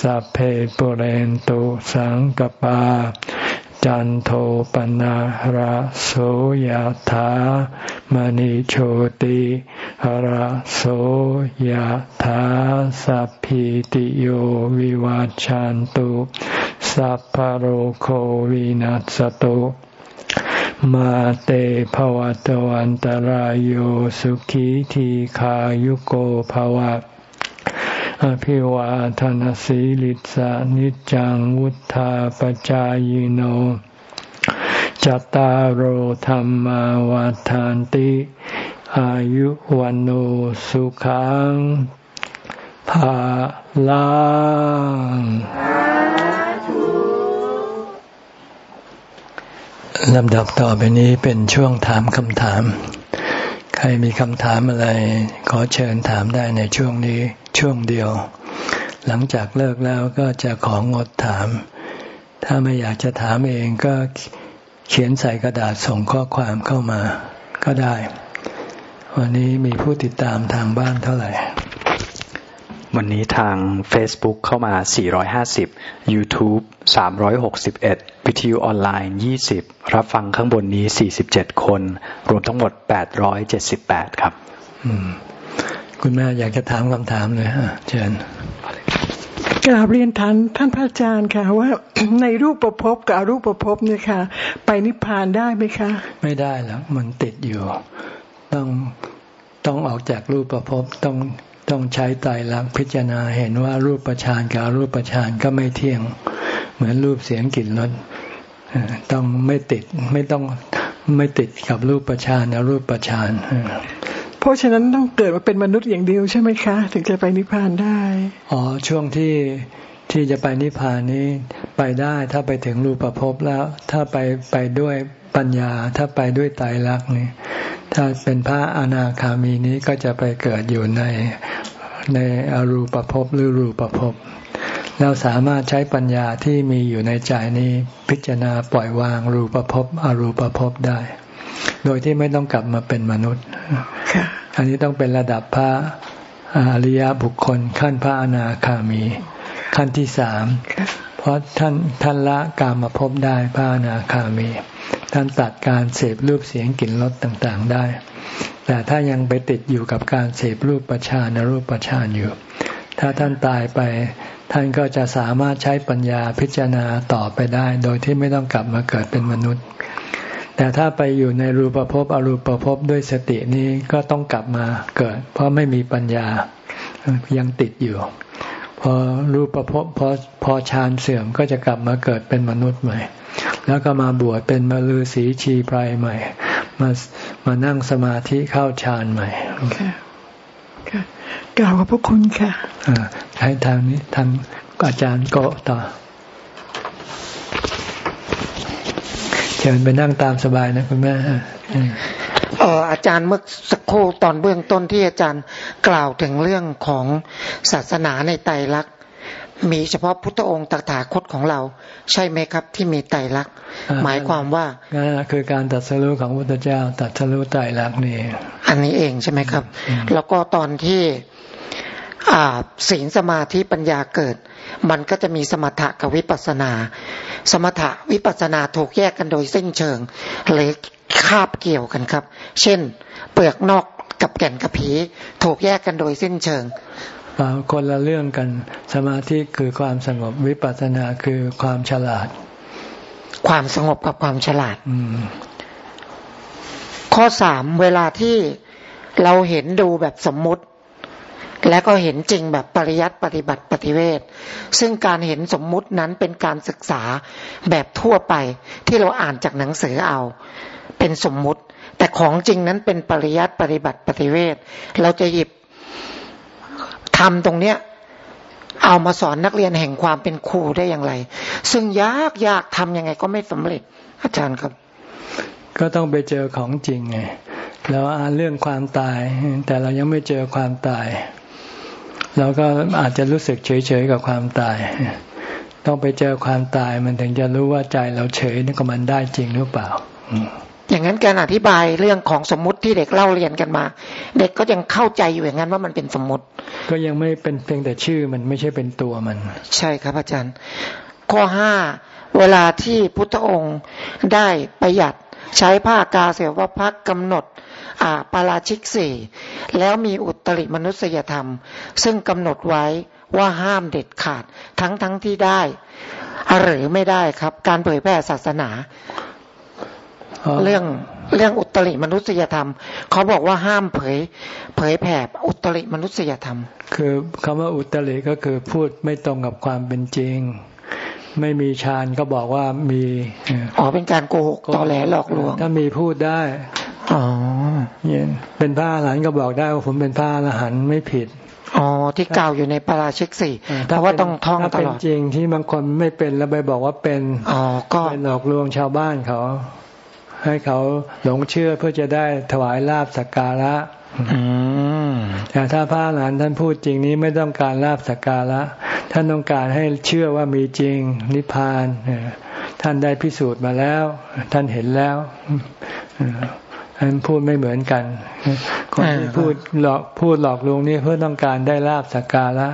สัพเพปุเรนตุสังกปา จันโทปนะระโสยธามณิโชติระโสยธาสัพพิติโยวิวัจจันตุสัพพโรโควินัสตุมาเตภวะตวันตารโยสุขีทีขายุโกภวะ อภิวาทานสีลิสานิจังวุธาปจายโนจตารโหธรรมวาทานติ อายุวันโอสุขังภาลังลำดับต่อไปนี้เป็นช่วงถามคำถาม ใครมีคำถามอะไร ขอเชิญถามได้ในช่วงนี้ช่วงเดียว หลังจากเลิกแล้วก็จะของดถาม ถ้าไม่อยากจะถามเองก็เขียนใส่กระดาษส่งข้อความเข้ามาก็ได้ วันนี้มีผู้ติดตามทางบ้านเท่าไหร่ วันนี้ทาง Facebook เข้ามา 450 YouTube 361 วิทยุออนไลน์ 20 รับฟังข้างบนนี้ 47 คน รวมทั้งหมด 878 ครับคุณแม่อยากจะถามคำถามเลยฮะเชิญกราบเรียนท่านท่านพระอาจารย์ค่ะ ว่าในรูปประพบกับอรูปประพบเนี่ยค่ะ ไปนิพพานได้ไหมคะ ไม่ได้แล้วมันติดอยู่ ต้องต้องออกจากรูปประพบต้อง ต้องใช้ไตรลักษณ์พิจารณาเห็นว่ารูปประชานกับรูปประชานก็ไม่เที่ยง เหมือนรูปเสียงกลิ่นรสต้องไม่ติดไม่ต้องไม่ติดกับรูปประชานอรูปประชานเพราะฉะนั้นต้องเกิดมาเป็นมนุษย์อย่างเดียวใช่ไหมคะ ถึงจะไปนิพพานได้อ๋อช่วงที่ที่จะไปนิพพานนี้ไปได้ถ้าไปถึงรูปภพแล้ว ถ้าไปไปด้วย ปัญญาถ้าไปด้วยไตรลักษณ์นี่ถ้าเป็นพระอนาคามีนี้ก็จะไปเกิดอยู่ในในอรูปภพหรือรูปภพเราสามารถใช้ปัญญาที่มีอยู่ในใจนี้พิจารณาปล่อยวางรูปภพอรูปภพได้ โดยที่ไม่ต้องกลับมาเป็นมนุษย์อันนี้ต้องเป็นระดับพระอริยบุคคลขั้นพระอนาคามี ขั้นที่สาม เพราะท่านท่านละกามาพบได้พระอนาคามี ท่านตัดการเสพรูปเสียงกลิ่นรสต่างๆได้ แต่ถ้ายังไปติดอยู่กับการเสพรูปประชานรูปประชานอยู่ ถ้าท่านตายไป ท่านก็จะสามารถใช้ปัญญาพิจารณาต่อไปได้ โดยที่ไม่ต้องกลับมาเกิดเป็นมนุษย์ แต่ถ้าไปอยู่ในรูปภพอรูปภพด้วยสตินี้ก็ต้องกลับมาเกิด เพราะไม่มีปัญญายังติดอยู่ พอรูปภพพอพอฌานเสื่อมก็จะกลับมาเกิดเป็นมนุษย์ใหม่ แล้วก็มาบวชเป็นมลือศีชีไพรใหม่ มามานั่งสมาธิเข้าฌานใหม่ค่ะค่ะกล่าวขอบพระคุณค่ะใช้ทางนี้ทางอาจารย์ก็ต่อ เชิญไปนั่งตามสบายนะคุณแม่เอออาจารย์เมื่อสักครู่ตอนเบื้องต้นที่อาจารย์กล่าวถึงเรื่องของศาสนาในไตรลักษณ์มีเฉพาะพุทธองค์ตถาคตของเรา ใช่ไหมครับ ที่มีไตรลักษณ์หมายความว่าคือการตัดสรุของพุทธเจ้าตัดสรุไตรลักษณ์นี่อันนี้เองใช่ไหมครับ แล้วก็ตอนที่ศีลสมาธิปัญญาเกิด มันก็จะมีสมถะกับวิปัสนา สมถะวิปัสนาถูกแยกกันโดยเส้นเชิงเลย คาบเกี่ยวกันครับ เช่น เปลือกนอกกับแก่นกับผีถูกแยกกันโดยเส้นเชิงคนละเรื่องกัน สมาธิคือความสงบวิปัสสนาคือความฉลาด ความสงบกับความฉลาดข้อสามเวลาที่เราเห็นดูแบบสมมุติ และก็เห็นจริงแบบปริยัติปฏิบัติปฏิเวทซึ่งการเห็นสมมุตินั้นเป็นการศึกษาแบบทั่วไปที่เราอ่านจากหนังสือเอา เป็นสมมุติ แต่ของจริงนั้นเป็นปริยัติปฏิบัติปฏิเวทเราจะหยิบทำตรงเนี้ยเอามาสอนนักเรียนแห่งความเป็นครูได้อย่างไร ซึ่งยากยากทำยังไงก็ไม่สำเร็จ อาจารย์ครับ ก็ต้องไปเจอของจริงไงเราอ่านเรื่องความตาย แต่เรายังไม่เจอความตาย เราก็อาจจะรู้สึกเฉยๆกับความตาย ต้องไปเจอความตายมันถึงจะรู้ว่าใจเราเฉยนี่ก็มันได้จริงหรือเปล่า อย่างนั้นการอธิบายเรื่องของสมมุติที่เด็กเล่าเรียนกันมา เด็กก็ยังเข้าใจอยู่อย่างนั้นว่ามันเป็นสมมุติ ก็ยังไม่เป็นเพียงแต่ชื่อมันไม่ใช่เป็นตัวมัน ใช่ครับอาจารย์ ข้อห้าเวลาที่พุทธองค์ได้ประหยัดใช้ผ้ากาเสวพักกำหนดอ่าปาราชิกสี่แล้วมีอุตริมนุษยธรรม ซึ่งกำหนดไว้ว่าห้ามเด็ดขาดทั้งทั้งที่ได้ หรือไม่ได้ครับ การเผยแพร่ศาสนา เรื่องเรื่องอุตริมนุษยธรรม เขาบอกว่าห้ามเผย เผยแผ่อุตริมนุษยธรรม คือคำว่าอุตริก็คือพูดไม่ตรงกับความเป็นจริง ไม่มีฌานก็บอกว่ามีอ๋อเป็นการโกหกตอแหลหลอกลวง ถ้ามีพูดได้อ๋อเป็นพระอรหันต์ก็บอกได้ว่าผมเป็นพระอรหันต์ไม่ผิดอ๋อที่กล่าวอยู่ในปราชิกสี่เพราะว่าต้องท่องตลอดถ้าเป็นจริงที่บางคนไม่เป็นแล้วไปบอกว่าเป็นอ๋อก็เป็นหลอกลวงชาวบ้านเขา ให้เขาหลงเชื่อเพื่อจะได้ถวายลาบสักการะแต่ถ้าพระหลานท่านพูดจริงนี้ไม่ต้องการลาบสักการะ ท่านต้องการให้เชื่อว่ามีจริงนิพพานท่านได้พิสูจน์มาแล้ว ท่านเห็นแล้วท่านพูดไม่เหมือนกัน คนที่พูดหลอกพูดหลอกลวงนี่เพื่อต้องการได้ลาบสักการะ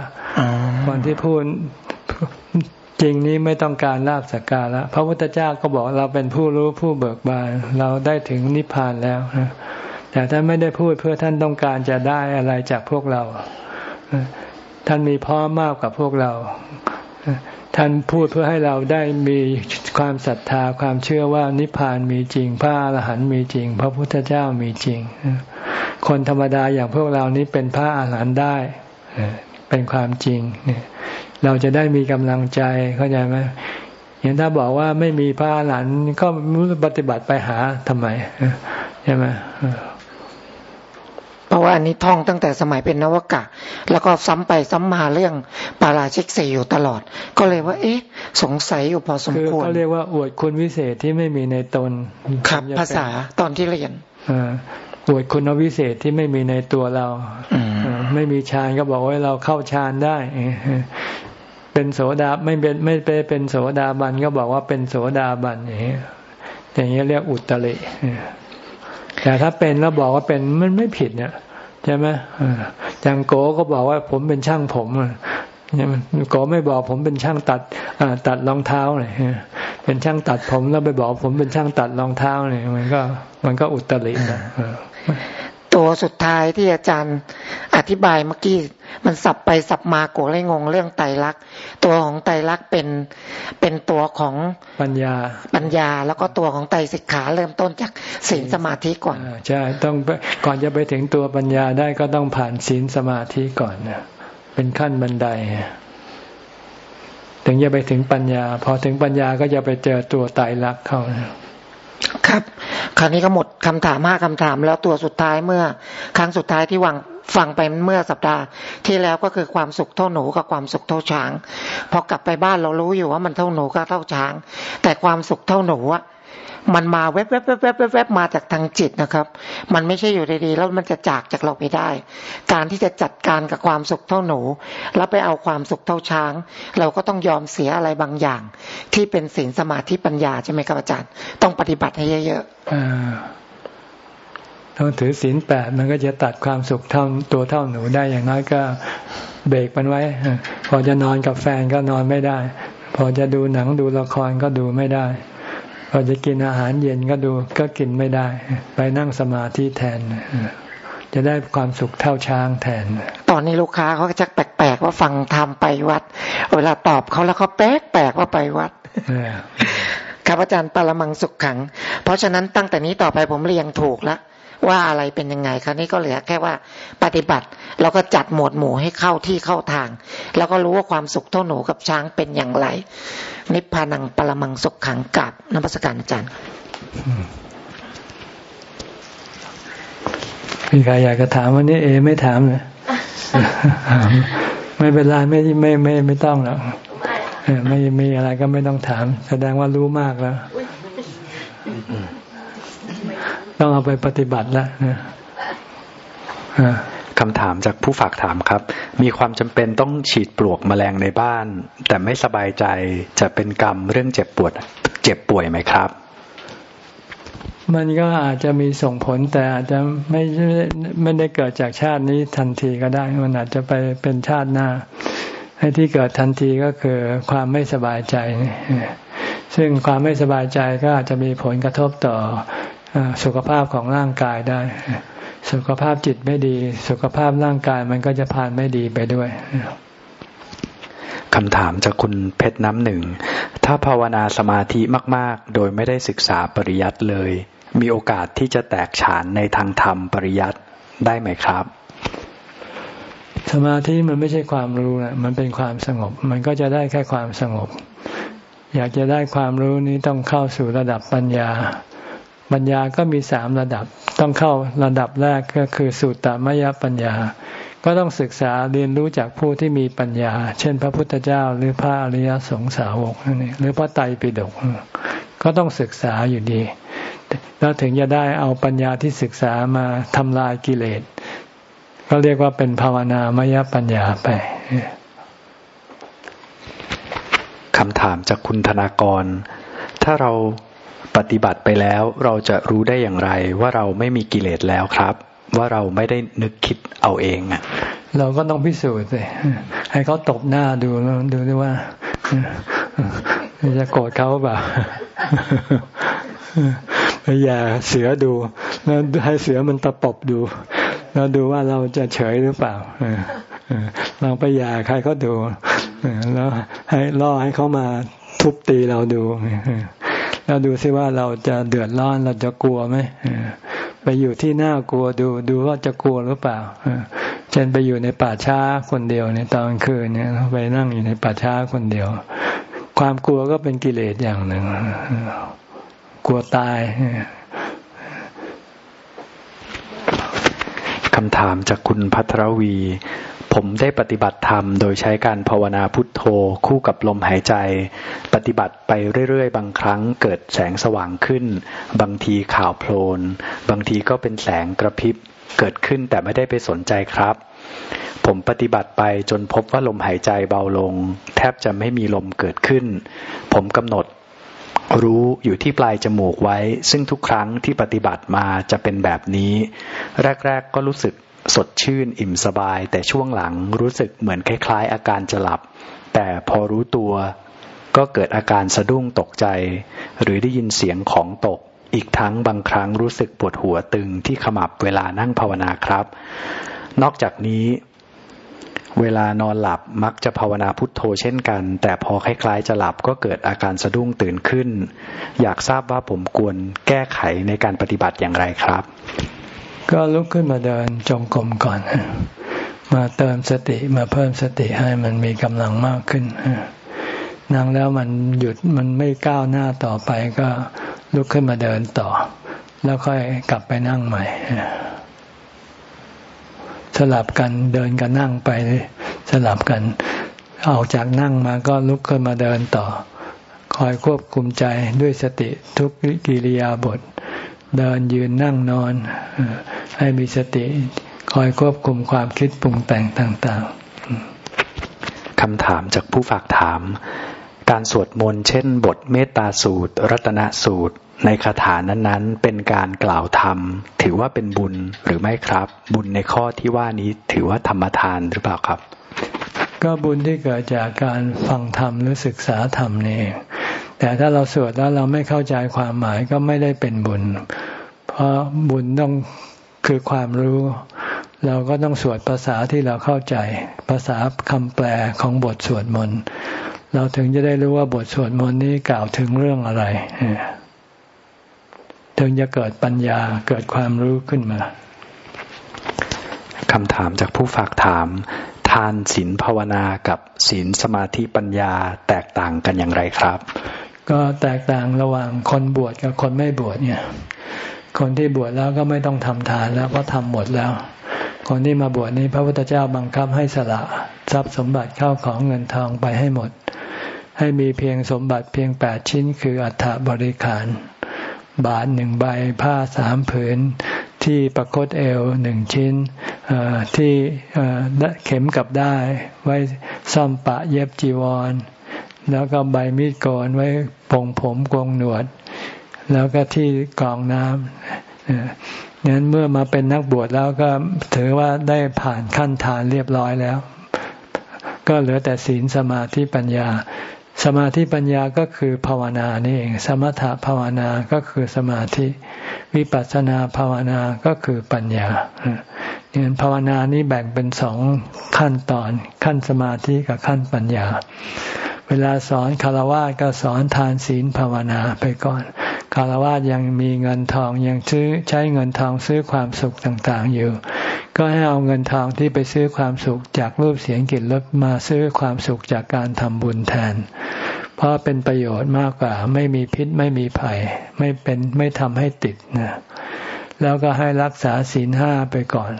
คนที่พูดจ ริงนี้ไม่ต้องการลาบสักการะพระพุทธเจ้าก็บอกเราเป็นผู้รู้ผู้เบิกบานเราได้ถึงนิพพานแล้วแต่ท่านไม่ได้พูดเพื่อท่านต้องการจะได้อะไรจากพวกเรา ท่านมีพร้อมมากกว่าพวกเรา ท่านพูดเพื่อให้เราได้มีความศรัทธาความเชื่อว่านิพพานมีจริง พระอรหันต์มีจริง พระพุทธเจ้ามีจริง คนธรรมดาอย่างพวกเรานี้เป็นพระอรหันต์ได้เป็นความจริง เนี่ยเราจะได้มีกำลังใจเข้าใจไหมอย่างถ้าบอกว่าไม่มีพระหลานก็รู้ปฏิบัติไปหาทำไมใช่ไหมเพราะว่าอันนี้ท่องตั้งแต่สมัยเป็นนวกะ แล้วก็ซ้ำไปซ้ำมาเรื่องปาราชิกสี่อยู่ตลอด ก็เลยว่า เอ๊ะ สงสัยอยู่พอสมควรเขาเรียกว่าอวดคุณวิเศษที่ไม่มีในตนครับภาษาตอนที่เรียนอวดคุณวิเศษที่ไม่มีในตัวเราไม่มีฌานก็บอกว่าเราเข้าฌานได้ เป็นโสดาไม่เป็นไม่ไปเป็นโสดาบันก็บอกว่าเป็นโสดาบันอย่างนี้อย่างนี้เรียกอุตริแต่ถ้าเป็นแล้วบอกว่าเป็นมันไม่ผิดเนี่ยใช่ไหมจังโกก็บอกว่าผมเป็นช่างผมเนี่ยโกไม่บอกผมเป็นช่างตัดตัดรองเท้าเลยเป็นช่างตัดผมแล้วไปบอกผมเป็นช่างตัดรองเท้าเนี่ยมันก็ มันก็อุตรินะ ตัวสุดท้ายที่อาจารย์อธิบายเมื่อกี้มันสับไปสับมาโกเลยงงเรื่องไตรลักษณ์ตัวของไตรลักษณ์เป็นเป็นตัวของปัญญาปัญญา แล้วก็ตัวของไตรสิกขาเริ่มต้นจากศีลสมาธิก่อนใช่ต้องก่อนจะไปถึงตัวปัญญาได้ก็ต้องผ่านศีลสมาธิก่อนนะเป็นขั้นบันไดถึงจะไปถึงปัญญา พอถึงปัญญาก็จะไปเจอตัวไตรลักษณ์เขา ครับ คราวนี้ก็หมดคำถามห้าคำถาม แล้วตัวสุดท้ายเมื่อ ครั้งสุดท้ายที่วังฟังไปเมื่อสัปดาห์ ที่แล้วก็คือความสุขเท่าหนูกับความสุขเท่าช้าง พอกลับไปบ้านเรารู้อยู่ว่ามันเท่าหนูก็เท่าช้าง แต่ความสุขเท่าหนูอะ มันมาแวบแวบแวบแวบแวบมาจากทางจิตนะครับ มันไม่ใช่อยู่ดีๆแล้วมันจะจากจากเราไปได้ การที่จะจัดการกับความสุขเท่าหนู แล้วไปเอาความสุขเท่าช้าง เราก็ต้องยอมเสียอะไรบางอย่าง ที่เป็นศีลสมาธิปัญญาใช่ไหมครับอาจารย์ ต้องปฏิบัติให้เยอะๆต้องถือศีลแปดมันก็จะตัดความสุขเท่าตัวเท่าหนูได้อย่างน้อยก็เบรกมันไว้ พอจะนอนกับแฟนก็นอนไม่ได้ พอจะดูหนังดูละครก็ดูไม่ได้ พอจะกินอาหารเย็นก็ดูก็กินไม่ได้ ไปนั่งสมาธิแทน จะได้ความสุขเท่าช้างแทน ตอนนี้ลูกค้าเขาจะแปลกๆว่าฟังทำไปวัด เวลาตอบเขาแล้วเขาแปลกๆว่าไปวัดครับอาจารย์ปรมังสุขขัง เพราะฉะนั้นตั้งแต่นี้ต่อไปผมเรียงถูกแล้ว ว่าอะไรเป็นยังไง คราวนี้ก็เหลือแค่ว่าปฏิบัติเราก็จัดหมวดหมู่ให้เข้าที่เข้าทาง แล้วก็รู้ว่าความสุขเท่าหนูกับช้างเป็นอย่างไร นิพพานังปรมังสุขขังกับนักสการอาจารย์มีใครอยากจะถามวันนี้เอ ไม่ถามเลยไม่เป็นไรไม่ไม่ไม่ไม่ต้องหรอกไม่มีอะไรก็ไม่ต้องถาม แสดงว่ารู้มากแล้ว ต้องเอาไปปฏิบัติแล้วคำถามจากผู้ฝากถามครับ มีความจำเป็นต้องฉีดปลวกแมลงในบ้าน แต่ไม่สบายใจจะเป็นกรรมเรื่องเจ็บปวด เจ็บป่วยไหมครับ มันก็อาจจะมีส่งผลแต่อาจจะไม่ไม่ได้เกิดจากชาตินี้ทันทีก็ได้ มันอาจจะไปเป็นชาติหน้าให้ที่เกิดทันทีก็คือความไม่สบายใจ ซึ่งความไม่สบายใจก็อาจจะมีผลกระทบต่อ สุขภาพของร่างกายได้ สุขภาพจิตไม่ดี สุขภาพร่างกายมันก็จะผ่านไม่ดีไปด้วยคำถามจากคุณเพชรน้ำหนึ่ง ถ้าภาวนาสมาธิมาก ๆ โดยไม่ได้ศึกษาปริยัติเลย มีโอกาสที่จะแตกฉานในทางธรรมปริยัติได้ไหมครับ สมาธิมันไม่ใช่ความรู้นะมันเป็นความสงบ มันก็จะได้แค่ความสงบ อยากจะได้ความรู้นี้ต้องเข้าสู่ระดับปัญญา ปัญญาก็มีสามระดับ ต้องเข้าระดับแรกก็คือสุตตมยปัญญา ก็ต้องศึกษาเรียนรู้จากผู้ที่มีปัญญา เช่น พระพุทธเจ้าหรือพระอริยสงสาวกนี่หรือพระไตรปิฎกก็ต้องศึกษาอยู่ดี แล้วถึงจะได้เอาปัญญาที่ศึกษามาทำลายกิเลสก็เรียกว่าเป็นภาวนามยปัญญาไปคำถามจากคุณธนากร ถ้าเรา ปฏิบัติไปแล้วเราจะรู้ได้อย่างไร ว่าเราไม่มีกิเลสแล้วครับ ว่าเราไม่ได้นึกคิดเอาเองอะ เราก็ต้องพิสูจน์สิให้เขาตบหน้าดูดูด้วยว่าจะโกรธเขาเปล่าไปอย่าเสือดูแล้วให้เสือมันตะปบดู แล้วดูว่าเราจะเฉยหรือเปล่าเราไปอย่าใครเขาดูแล้วให้ล่อให้เขามาทุบตีเราดู แล้วดูซิว่าเราจะเดือดร้อนเราจะกลัวไหมไปอยู่ที่น่ากลัวดูดูว่าจะกลัวหรือเปล่าเช่นไปอยู่ในป่าช้าคนเดียวในตอนคืนเนี่ยไปนั่งอยู่ในป่าช้าคนเดียว ความกลัวก็เป็นกิเลสอย่างหนึ่งกลัวตายคำถามจากคุณพัทรวี ผมได้ปฏิบัติธรรมโดยใช้การภาวนาพุทโธ คู่กับลมหายใจ ปฏิบัติไปเรื่อยๆ บางครั้งเกิดแสงสว่างขึ้น บางทีข่าวโพลน บางทีก็เป็นแสงกระพริบเกิดขึ้นแต่ไม่ได้ไปสนใจครับ ผมปฏิบัติไปจนพบว่าลมหายใจเบาลง แทบจะไม่มีลมเกิดขึ้น ผมกำหนดรู้อยู่ที่ปลายจมูกไว้ ซึ่งทุกครั้งที่ปฏิบัติมาจะเป็นแบบนี้ แรก ๆ ก็รู้สึก สดชื่นอิ่มสบาย แต่ช่วงหลังรู้สึกเหมือนคล้ายๆ อาการจะหลับ แต่พอรู้ตัวก็เกิดอาการสะดุ้งตกใจ หรือได้ยินเสียงของตก อีกทั้งบางครั้งรู้สึกปวดหัวตึงที่ขมับเวลานั่งภาวนาครับ นอกจากนี้ เวลานอนหลับมักจะภาวนาพุทโธเช่นกัน แต่พอคล้ายๆ จะหลับก็เกิดอาการสะดุ้งตื่นขึ้น อยากทราบว่าผมควรแก้ไขในการปฏิบัติอย่างไรครับ ก็ลุกขึ้นมาเดินจงกรมก่อน มาเติมสติมาเพิ่มสติให้มันมีกำลังมากขึ้นนั่งแล้วมันหยุดมันไม่ก้าวหน้าต่อไปก็ลุกขึ้นมาเดินต่อ แล้วค่อยกลับไปนั่งใหม่สลับกันเดินกันนั่งไปสลับกันออกจากนั่งมาก็ลุกขึ้นมาเดินต่อ คอยควบคุมใจด้วยสติทุกกิริยาบท เดินยืนนั่งนอน ให้มีสติคอยควบคุมความคิดปรุงแต่งต่างๆคำถามจากผู้ฝากถาม การสวดมนต์เช่น บทเมตตาสูตร รัตนสูตร ในคาถานั้นๆ เป็นการกล่าวธรรม ถือว่าเป็นบุญหรือไม่ครับ บุญในข้อที่ว่านี้ถือว่าธรรมทานหรือเปล่าครับ ก็บุญที่เกิดจากการฟังธรรมหรือศึกษาธรรมนี่ แต่ถ้าเราสวดแล้วเราไม่เข้าใจความหมายก็ไม่ได้เป็นบุญ เพราะบุญต้องคือความรู้ เราก็ต้องสวดภาษาที่เราเข้าใจ ภาษาคำแปลของบทสวดมนต์เราถึงจะได้รู้ว่าบทสวดมนต์นี้กล่าวถึงเรื่องอะไรถึงจะเกิดปัญญาเกิดความรู้ขึ้นมาคำถามจากผู้ฝากถาม ทานศีลภาวนากับศีลสมาธิปัญญาแตกต่างกันอย่างไรครับ ก็แตกต่างระหว่างคนบวชกับคนไม่บวชเนี่ย คนที่บวชแล้วก็ไม่ต้องทำทานแล้วเพราะทำหมดแล้ว คนที่มาบวชนี้พระพุทธเจ้าบังคับให้สละทรัพย์สมบัติเข้าของเงินทองไปให้หมด ให้มีเพียงสมบัติเพียงแปดชิ้น คืออัฐบริขาร บาทหนึ่งใบผ้าสามผืน ที่ประคตเอวหนึ่งชิ้นที่เข็มกับได้ ไว้ซ่อมปะเย็บจีวร แล้วก็ใบมีดโกนไว้ปงผมกงหนวด แล้วก็ที่กองน้ำนั้นเมื่อมาเป็นนักบวชแล้วก็ถือว่าได้ผ่านขั้นฐานเรียบร้อยแล้ว ก็เหลือแต่ศีลสมาธิปัญญา สมาธิปัญญาก็คือภาวนานี่เอง สมถะภาวนาก็คือสมาธิ วิปัสสนาภาวนาก็คือปัญญาเนี่ยภาวนานี้แบ่งเป็นสองขั้นตอน ขั้นสมาธิกับขั้นปัญญา เวลาสอนคารวะก็สอนทานศีลภาวนาไปก่อน คารวะยังมีเงินทองยังซื้อใช้เงินทองซื้อความสุขต่างๆอยู่ ก็ให้เอาเงินทองที่ไปซื้อความสุขจากรูปเสียงกลิ่นรสมาซื้อความสุขจากการทำบุญแทน เพราะเป็นประโยชน์มากกว่า ไม่มีพิษไม่มีภัย ไม่เป็นไม่ทำให้ติดนะแล้วก็ให้รักษาศีลห้าไปก่อน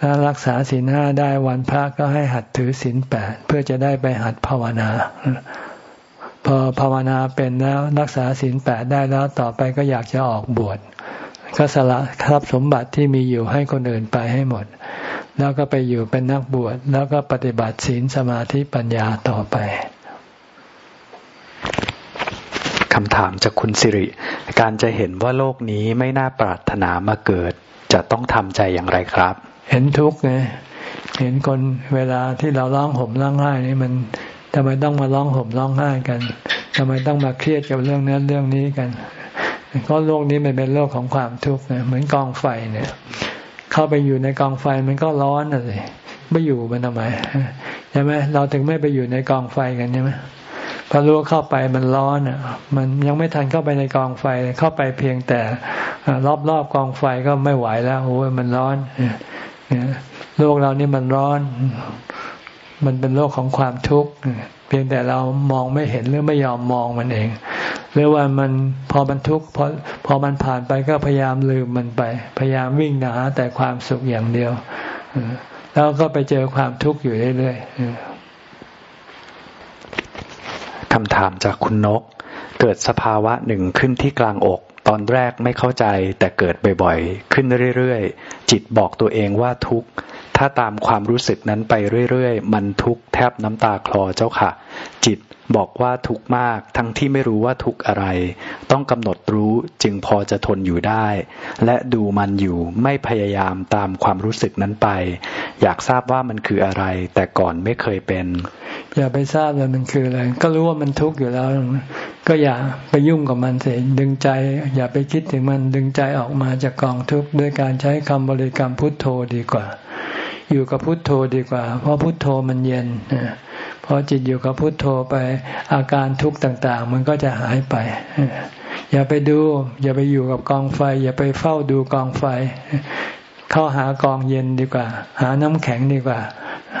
ถ้ารักษาศีลห้าได้วันพระก็ให้หัดถือศีลแปดเพื่อจะได้ไปหัดภาวนา พอภาวนาเป็นแล้วรักษาศีลแปดได้แล้วต่อไปก็อยากจะออกบวชก็สละทรัพย์สมบัติที่มีอยู่ให้คนอื่นไปให้หมด แล้วก็ไปอยู่เป็นนักบวชแล้วก็ปฏิบัติศีลสมาธิปัญญาต่อไปคำถามจากคุณสิริ การจะเห็นว่าโลกนี้ไม่น่าปรารถนามาเกิด จะต้องทำใจอย่างไรครับ เห็นทุกข์ไงเห็นคนเวลาที่เราร้องห่มร้องไห้นี่มันทำไมต้องมาร้องห่มร้องไห้กันทำไมต้องมาเครียดกับเรื่องนั้นเรื่องนี้กันเพราะโลกนี้มันเป็นโลกของความทุกข์เหมือนกองไฟเนี่ย เข้าไปอยู่ในกองไฟมันก็ร้อนเลยไม่อยู่มันทำไมใช่ไหมเราถึงไม่ไปอยู่ในกองไฟกันใช่ไหมพอรู้เข้าไปมันร้อนอะ มันยังไม่ทันเข้าไปในกองไฟเข้าไปเพียงแต่รอบๆกองไฟก็ไม่ไหวแล้วโอ้ยมันร้อน โลกเรานี่มันร้อน มันเป็นโลกของความทุกข์เพียงแต่เรามองไม่เห็นหรือไม่ยอมมองมันเอง หรือว่ามันพอมันทุกข์พอพอมันผ่านไปก็พยายามลืมมันไป พยายามวิ่งหนาแต่ความสุขอย่างเดียวแล้วก็ไปเจอความทุกข์อยู่เรื่อยๆคำถามจากคุณนก เกิดสภาวะหนึ่งขึ้นที่กลางอก ตอนแรกไม่เข้าใจแต่เกิดบ่อยๆ ขึ้นเรื่อยๆ จิตบอกตัวเองว่าทุกข์ ถ้าตามความรู้สึกนั้นไปเรื่อยๆ มันทุกข์แทบน้ำตาคลอเจ้าค่ะ จิตบอกว่าทุกข์มาก ทั้งที่ไม่รู้ว่าทุกข์อะไร ต้องกำหนดรู้จึงพอจะทนอยู่ได้ และดูมันอยู่ไม่พยายามตามความรู้สึกนั้นไป อยากทราบว่ามันคืออะไร แต่ก่อนไม่เคยเป็น อย่าไปทราบเลยมันคืออะไร ก็รู้ว่ามันทุกข์อยู่แล้ว ก็อย่าไปยุ่งกับมันเสียดึงใจ อย่าไปคิดถึงมันดึงใจออกมาจากกองทุกข์ด้วยการใช้คำบริกรรมพุทโธดีกว่า อยู่กับพุทโธดีกว่า เพราะพุทโธมันเย็น พอจิตอยู่กับพุทโธไปอาการทุกข์ต่าง ๆ มันก็จะหายไป อย่าไปดู อย่าไปอยู่กับกองไฟ อย่าไปเฝ้าดูกองไฟ เข้าหากองเย็นดีกว่า หาน้ำแข็งดีกว่า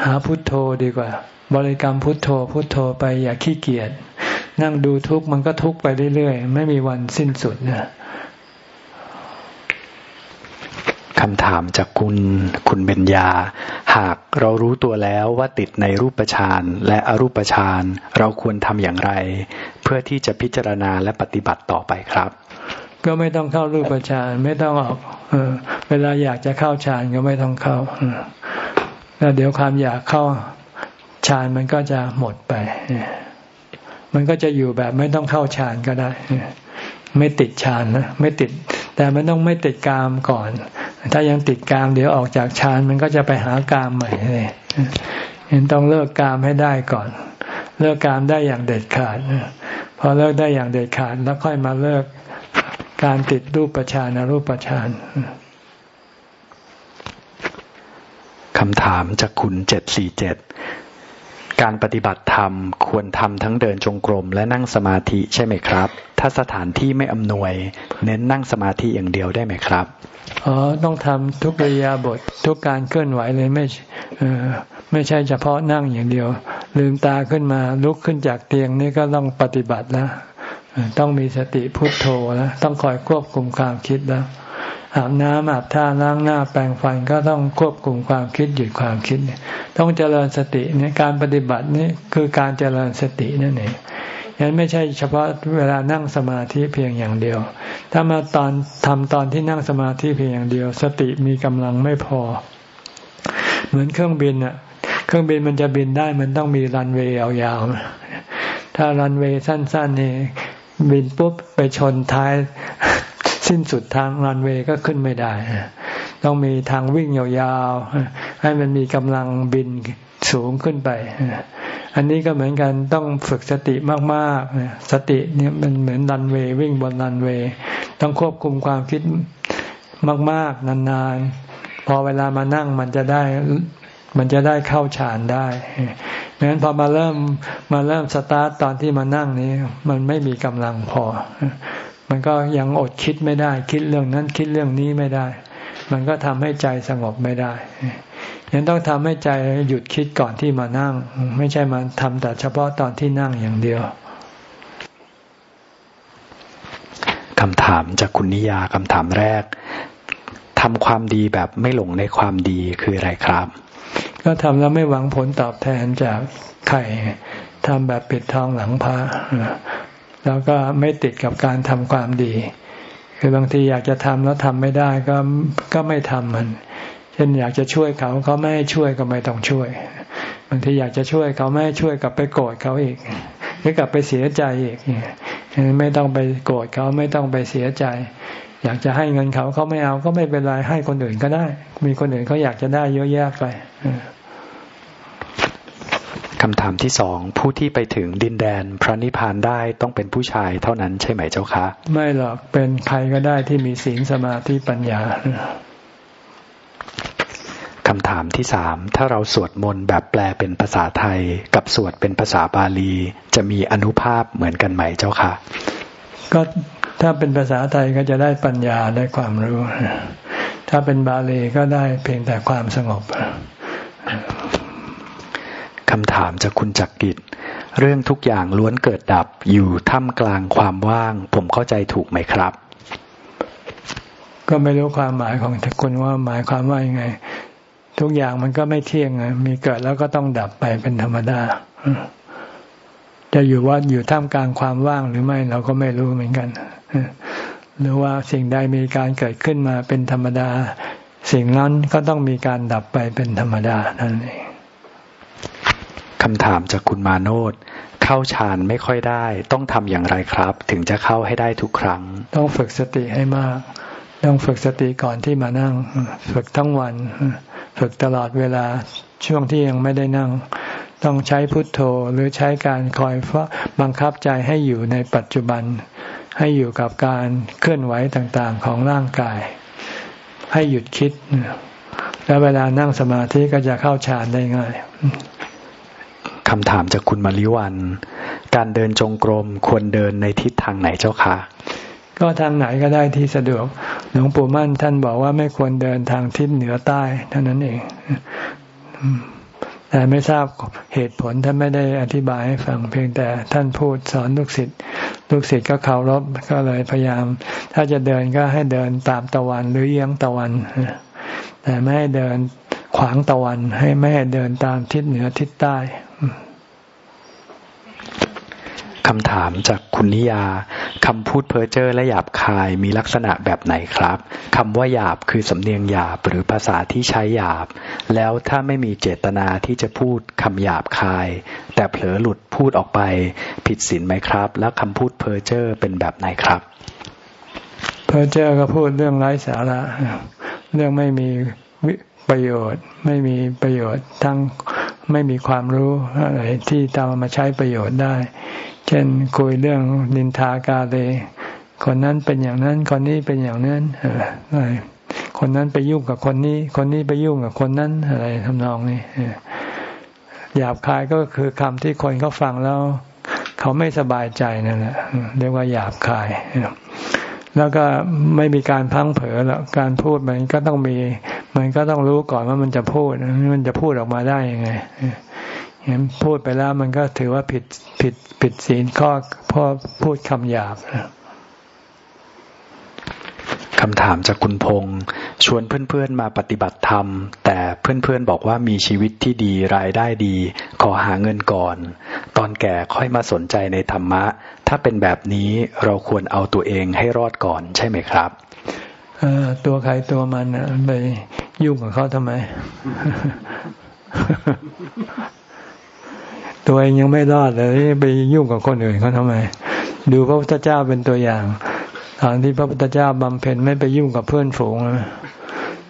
หาพุทโธดีกว่า บริกรรมพุทโธ พุทโธไปอย่าขี้เกียจนั่งดูทุกข์มันก็ทุกข์ไปเรื่อยๆ ไม่มีวันสิ้นสุดนะ คำถามจากคุณคุณเบญญา หากเรารู้ตัวแล้วว่าติดในรูปฌานและอรูปฌานเราควรทำอย่างไร เพื่อที่จะพิจารณาและปฏิบัติต่อไปครับ ก็ไม่ต้องเข้ารูปฌานไม่ต้องออกเออเวลาอยากจะเข้าฌานก็ไม่ต้องเข้าแล้วเดี๋ยวความอยากเข้าฌานมันก็จะหมดไป มันก็จะอยู่แบบไม่ต้องเข้าฌานก็ได้ ไม่ติดฌานนะไม่ติด แต่มันต้องไม่ติดกามก่อน ถ้ายังติดกามเดี๋ยวออกจากฌานมันก็จะไปหากามใหม่เลยเห็นต้องเลิกกามให้ได้ก่อน เลิกกามได้อย่างเด็ดขาดพอเลิกได้อย่างเด็ดขาดแล้วค่อยมาเลิกการติดรูปฌานรูปฌานคำถามจากคุณเจ็ดสี่เจ็ด การปฏิบัติธรรมควรทำทั้งเดินจงกรมและนั่งสมาธิใช่ไหมครับ ถ้าสถานที่ไม่อำนวย เน้นนั่งสมาธิอย่างเดียวได้ไหมครับอ๋อต้องทำทุกริยาบททุกการเคลื่อนไหวเลยไม่เออไม่ใช่เฉพาะนั่งอย่างเดียว ลืมตาขึ้นมาลุกขึ้นจากเตียงนี่ก็ต้องปฏิบัติแล้วต้องมีสติพุทโธแล้วต้องคอยควบคุมความคิดแล้ว อาบน้ำอาบท่าล้างหน้าแปรงฟันก็ต้องควบคุมความคิดหยุดความคิด ต้องเจริญสติในการปฏิบัตินี่คือการเจริญสตินั่นเองยันไม่ใช่เฉพาะเวลานั่งสมาธิเพียงอย่างเดียว ถ้ามาตอนทำตอนที่นั่งสมาธิเพียงอย่างเดียว สติมีกำลังไม่พอ เหมือนเครื่องบินอะเครื่องบินมันจะบินได้มันต้องมีรันเวย์ยาวๆถ้ารันเวย์สั้นๆนี่บินปุ๊บไปชนท้าย สิ้นสุดทางรันเวย์ก็ขึ้นไม่ได้ ต้องมีทางวิ่งยาวๆ ให้มันมีกำลังบินสูงขึ้นไป อันนี้ก็เหมือนกันต้องฝึกสติมากๆ สติเนี่ยมันเหมือนรันเวย์วิ่งบนรันเวย์ต้องควบคุมความคิดมาก ๆ นานๆ พอเวลามานั่งมันจะได้มันจะได้เข้าฌานได้ดังนั้นพอมาเริ่มมาเริ่มสตาร์ตตอนที่มานั่งนี้ มันไม่มีกำลังพอ มันก็ยังอดคิดไม่ได้ คิดเรื่องนั้นคิดเรื่องนี้ไม่ได้ มันก็ทำให้ใจสงบไม่ได้ยังต้องทำให้ใจหยุดคิดก่อนที่มานั่ง ไม่ใช่มาทำแต่เฉพาะตอนที่นั่งอย่างเดียวคำถามจากคุณนิยาคำถามแรกทำความดีแบบไม่หลงในความดีคืออะไรครับ ก็ทำแล้วไม่หวังผลตอบแทนจากใครทำแบบปิดทองหลังพระ แล้วก็ไม่ติดกับการทำความดี คือบางทีอยากจะทำแล้วทำไม่ได้ก็ก็ไม่ทำมัน เช่นอยากจะช่วยเขาเขาไม่ให้ช่วยก็ไม่ต้องช่วย บางทีอยากจะช่วยเขาไม่ให้ช่วยกลับไปโกรธเขาอีกหรือกลับไปเสียใจอีกไม่ต้องไปโกรธเขาไม่ต้องไปเสียใจ อยากจะให้เงินเขาเขาไม่เอาก็ไม่เป็นไรให้คนอื่นก็ได้ มีคนอื่นเขาอยากจะได้เยอะแยะไป คำถามที่สองผู้ที่ไปถึงดินแดนพระนิพพานได้ต้องเป็นผู้ชายเท่านั้นใช่ไหมเจ้าคะ ไม่หรอกเป็นใครก็ได้ที่มีศีลสมาธิปัญญาคำถามที่สามถ้าเราสวดมนต์แบบแปลเป็นภาษาไทย กับสวดเป็นภาษาบาลี จะมีอนุภาพเหมือนกันไหมเจ้าคะก็ถ้าเป็นภาษาไทยก็จะได้ปัญญาได้ความรู้ ถ้าเป็นบาลีก็ได้เพียงแต่ความสงบ คำถามจากคุณจักกิจ เรื่องทุกอย่างล้วนเกิดดับอยู่ท่ามกลางความว่าง ผมเข้าใจถูกไหมครับ ก็ไม่รู้ความหมายของคุณว่าหมายความว่ายังไง ทุกอย่างมันก็ไม่เที่ยงมีเกิดแล้วก็ต้องดับไปเป็นธรรมดาจะอยู่ว่าอยู่ท่ามกลางความว่างหรือไม่เราก็ไม่รู้เหมือนกันหรือว่าสิ่งใดมีการเกิดขึ้นมาเป็นธรรมดา สิ่งนั้นก็ต้องมีการดับไปเป็นธรรมดานั่นเอง คำถามจากคุณมาโนดเข้าฌานไม่ค่อยได้ ต้องทำอย่างไรครับ ถึงจะเข้าให้ได้ทุกครั้ง ต้องฝึกสติให้มาก ต้องฝึกสติก่อนที่มานั่ง ฝึกทั้งวัน ฝึกตลอดเวลาช่วงที่ยังไม่ได้นั่ง ต้องใช้พุทโธหรือใช้การคอยบังคับใจให้อยู่ในปัจจุบัน ให้อยู่กับการเคลื่อนไหวต่างๆของร่างกาย ให้หยุดคิด แล้วเวลานั่งสมาธิก็จะเข้าฌานได้ง่าย คำถามจากคุณมาริวัน การเดินจงกรมควรเดินในทิศทางไหนเจ้าคะก็ทางไหนก็ได้ที่สะดวก หลวงปู่มั่นท่านบอกว่าไม่ควรเดินทางทิศเหนือใต้เท่านั้นเอง แต่ไม่ทราบเหตุผลท่านไม่ได้อธิบายให้ฟังเพียงแต่ท่านพูดสอนลูกศิษย์ลูกศิษย์ก็เคารพก็เลยพยายาม ถ้าจะเดินก็ให้เดินตามตะวันหรือเยียงตะวัน แต่ไม่ให้เดินขวางตะวันให้ไม่ให้เดินตามทิศเหนือทิศใต้ คำถามจากคุณนิยาคำพูดเพ้อเจ้อและหยาบคายมีลักษณะแบบไหนครับคำว่าหยาบคือสำเนียงหยาบหรือภาษาที่ใช้หยาบ แล้วถ้าไม่มีเจตนาที่จะพูดคำหยาบคาย แต่เผลอหลุดพูดออกไป ผิดศีลไหมครับ และคำพูดเพ้อเจ้อเป็นแบบไหนครับ เพ้อเจ้อก็พูดเรื่องไร้สาระเรื่องไม่มีประโยชน์ไม่มีประโยชน์ทั้งไม่มีความรู้อะไรที่ตามมาใช้ประโยชน์ได้ เช่นคุยเรื่องนินทากาเลคนนั้นเป็นอย่างนั้น คนนี้เป็นอย่างนั้นอะไรคนนั้นไปยุ่งกับคนนี้ คนนี้ไปยุ่งกับคนนั้นอะไรทำนองนี้หยาบคายก็คือคำที่คนเขาฟังแล้ว เขาไม่สบายใจนั่นแหละเรียกว่าหยาบคายแล้วก็ไม่มีการพังเผลอแล้วการพูดมันก็ต้องมี มันก็ต้องรู้ก่อนว่ามันจะพูดมันจะพูดออกมาได้ยังไง เห็นพูดไปแล้วมันก็ถือว่าผิดผิดผิดศีลข้อพ่อพูดคำหยาบคำถามจากคุณพงษ์ชวนเพื่อนๆมาปฏิบัติธรรม แต่เพื่อนๆบอกว่ามีชีวิตที่ดีรายได้ดี ขอหาเงินก่อน ตอนแก่ค่อยมาสนใจในธรรมะ ถ้าเป็นแบบนี้เราควรเอาตัวเองให้รอดก่อนใช่ไหมครับตัวใครตัวมันไปยุ่งกับเขาทำไม ตัวเองยังไม่รอดเลยไปยุ่งกับคนอื่นเขาทำไม ดูพระพุทธเจ้าเป็นตัวอย่างตอนที่พระพุทธเจ้าบำเพ็ญไม่ไปยุ่งกับเพื่อนฝูง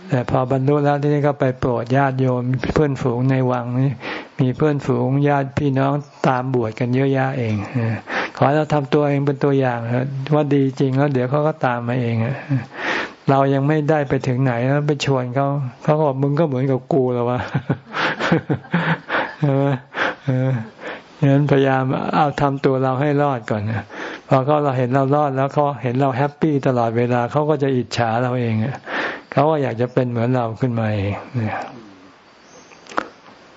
แต่พอบรรลุแล้วที่นี่ก็ไปโปรดญาติโยมเพื่อนฝูงในวังนี่มีเพื่อนฝูงญาติพี่น้องตามบวชกันเยอะแยะเองขอเราทำตัวเองเป็นตัวอย่างว่าดีจริงแล้วเดี๋ยวเขาก็ตามมาเองเรายังไม่ได้ไปถึงไหนแล้วไปชวนเขาเขาบอกมึงก็เหมือนกับกูแล้ววะใช่ไหม ฉะนั้นพยายามเอาทำตัวเราให้รอดก่อนนะพอเขาเราเห็นเรารอดแล้วเขาเห็นเราแฮปปี้ตลอดเวลาเขาก็จะอิจฉาเราเองเขาก็อยากจะเป็นเหมือนเราขึ้นมาเองเนี่ย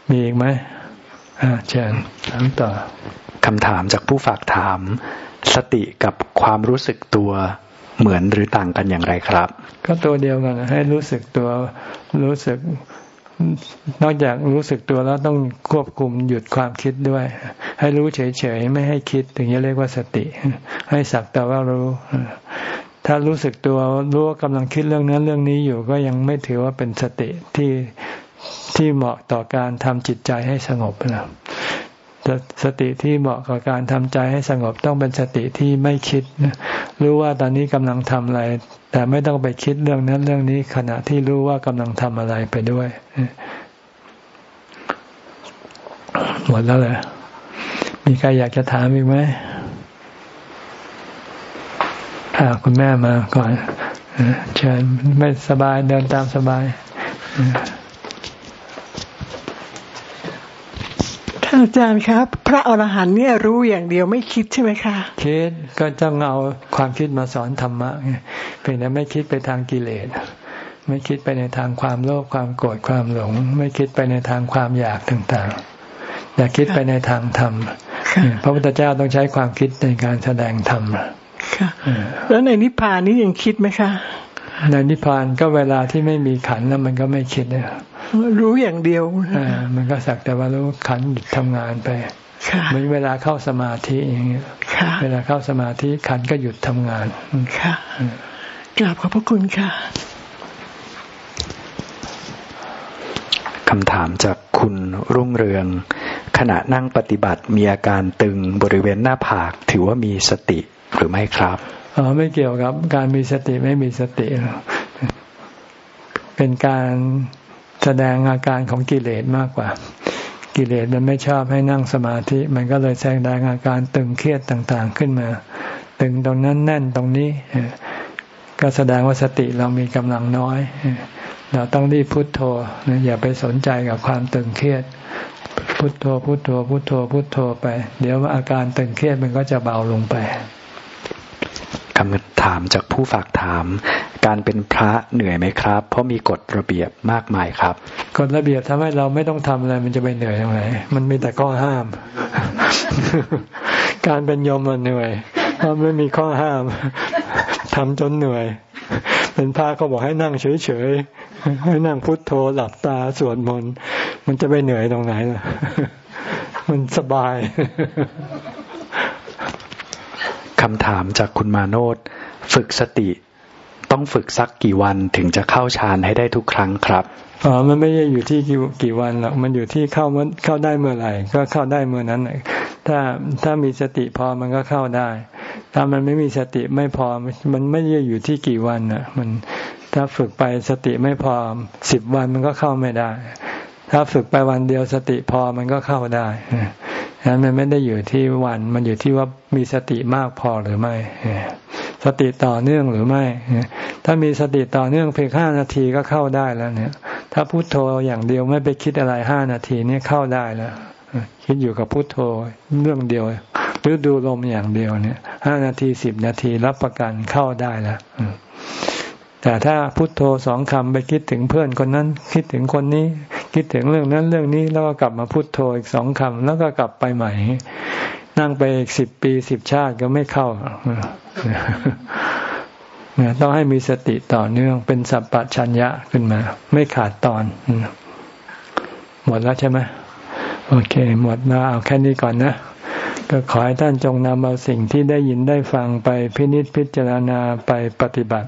มีอีกไหมอ่าเชิญถามต่อคำถามจากผู้ฝากถาม สติกับความรู้สึกตัวเหมือนหรือต่างกันอย่างไรครับ ก็ตัวเดียวกันให้รู้สึกตัวรู้สึก นอกจากรู้สึกตัวแล้วต้องควบคุมหยุดความคิดด้วย ให้รู้เฉยๆไม่ให้คิดถึงจะเรียกว่าสติ ให้สักแต่ว่ารู้ ถ้ารู้สึกตัวรู้ว่ากำลังคิดเรื่องนั้นเรื่องนี้อยู่ก็ยังไม่ถือว่าเป็นสติที่ที่เหมาะต่อการทำจิตใจให้สงบนะ สติที่เหมาะกับการทำใจให้สงบต้องเป็นสติที่ไม่คิดรู้ว่าตอนนี้กำลังทำอะไร แต่ไม่ต้องไปคิดเรื่องนั้นเรื่องนี้ขณะที่รู้ว่ากำลังทำอะไรไปด้วยหมดแล้วเลยมีใครอยากจะถามอีกไหมคุณแม่มาก่อนเชิญไม่สบายเดินตามสบายท่าน อาจารย์ครับ พระอรหันต์เนี่ยรู้อย่างเดียวไม่คิดใช่ไหมคะคิดก็ต้องเอาความคิดมาสอนธรรมะไงเพียงแต่ไม่คิดไปทางกิเลสไม่คิดไปในทางความโลภความโกรธความหลง ไม่คิดไปในทางความอยากต่างๆอย่าคิดไปในทางธรรมพระพุทธเจ้าต้องใช้ความคิดในการแสดงธรรมค่ะแล้วในนิพพานนี้ยังคิดไหมคะ ในนิพพานก็เวลาที่ไม่มีขันแล้วมันก็ไม่คิดเนี่ยรู้อย่างเดียวมันก็สักแต่ว่ารู้ขันหยุดทำงานไปเหมือนเวลาเข้าสมาธิอย่างเงี้ยเวลาเข้าสมาธิขันก็หยุดทำงานค่ะกราบขอบพระคุณค่ะคำถามจากคุณรุ่งเรือง ขณะนั่งปฏิบัติมีอาการตึงบริเวณหน้าผากถือว่ามีสติหรือไม่ครับ อ๋อไม่เกี่ยวกับการมีสติไม่มีสติ เป็นการแสดงอาการของกิเลสมากกว่า กิเลสมันไม่ชอบให้นั่งสมาธิ มันก็เลยแสดงอาการตึงเครียดต่างๆขึ้นมา ตึงตรงนั้นแน่นตรงนี้ก็แสดงว่าสติเรามีกำลังน้อย เราต้องรีบพุโทโธอย่าไปสนใจกับความตึงเครียด พุโทโธพุโทโธพุโทโธพุโทโธไป เดี๋ยวอาการตึงเครียดมันก็จะเบาลงไป คำถามจากผู้ฝากถาม การเป็นพระเหนื่อยไหมครับ เพราะมีกฎระเบียบมากมายครับ กฎระเบียบทำให้เราไม่ต้องทำอะไร มันจะไปเหนื่อยตรงไหนมันมีแต่ข้อห้าม การเป็นโยมมันเหนื่อยเพราะไม่มีข้อห้ามทำจนเหนื่อย เป็นพระเขาบอกให้นั่งเฉยๆให้นั่งพุทโธหลับตาสวดมนต์มันจะไปเหนื่อยตรงไหนล่ะมันสบาย คำถามจากคุณมาโนดฝึกสติ ต้องฝึกสักกี่วันถึงจะเข้าฌานให้ได้ทุกครั้งครับอ๋อมันไม่ใช่อยู่ที่กี่กี่วันหรอกมันอยู่ที่เข้ามันเข้าได้เมื่อไหร่ ก็เข้าได้เมื่อนั้นถ้าถ้ามีสติพอมันก็เข้าได้ ถ้ามันไม่มีสติไม่พอมันไม่ได้อยู่ที่กี่วันอะ มันถ้าฝึกไปสติไม่พอสิบวันมันก็เข้าไม่ได้ ถ้าฝึกไปวันเดียวสติพอมันก็เข้าได้ฉะนั้นมันไม่ได้อยู่ที่วัน มันอยู่ที่ว่ามีสติมากพอหรือไม่ สติต่อเนื่องหรือไม่ ถ้ามีสติต่อเนื่องเพียงห้านาทีก็เข้าได้แล้วเนี่ย ถ้าพุโทโธอย่างเดียวไม่ไปคิดอะไรห้านาทีนี่เข้าได้แล้วคิดอยู่กับพุทโธเรื่องเดียวหรือดูลมอย่างเดียวเนี่ยห้านาทีสิบนาทีรับประกันเข้าได้แล้ว แต่ถ้าพุทโธสองคำไปคิดถึงเพื่อนคนนั้น คิดถึงคนนี้ คิดถึงเรื่องนั้นเรื่องนี้แล้วก็กลับมาพุทโธอีกสองคำแล้วก็กลับไปใหม่ นั่งไปอีกสิบปีสิบชาติก็ไม่เข้าต้องให้มีสติต่อเนื่องเป็นสัพพัญญะขึ้นมา ไม่ขาดตอน หมดแล้วใช่ไหมโอเค หมดแล้วเอาแค่นี้ก่อนนะก็ขอให้ท่านจงนำเอาสิ่งที่ได้ยินได้ฟังไปพินิจพิจารณาไปปฏิบัติ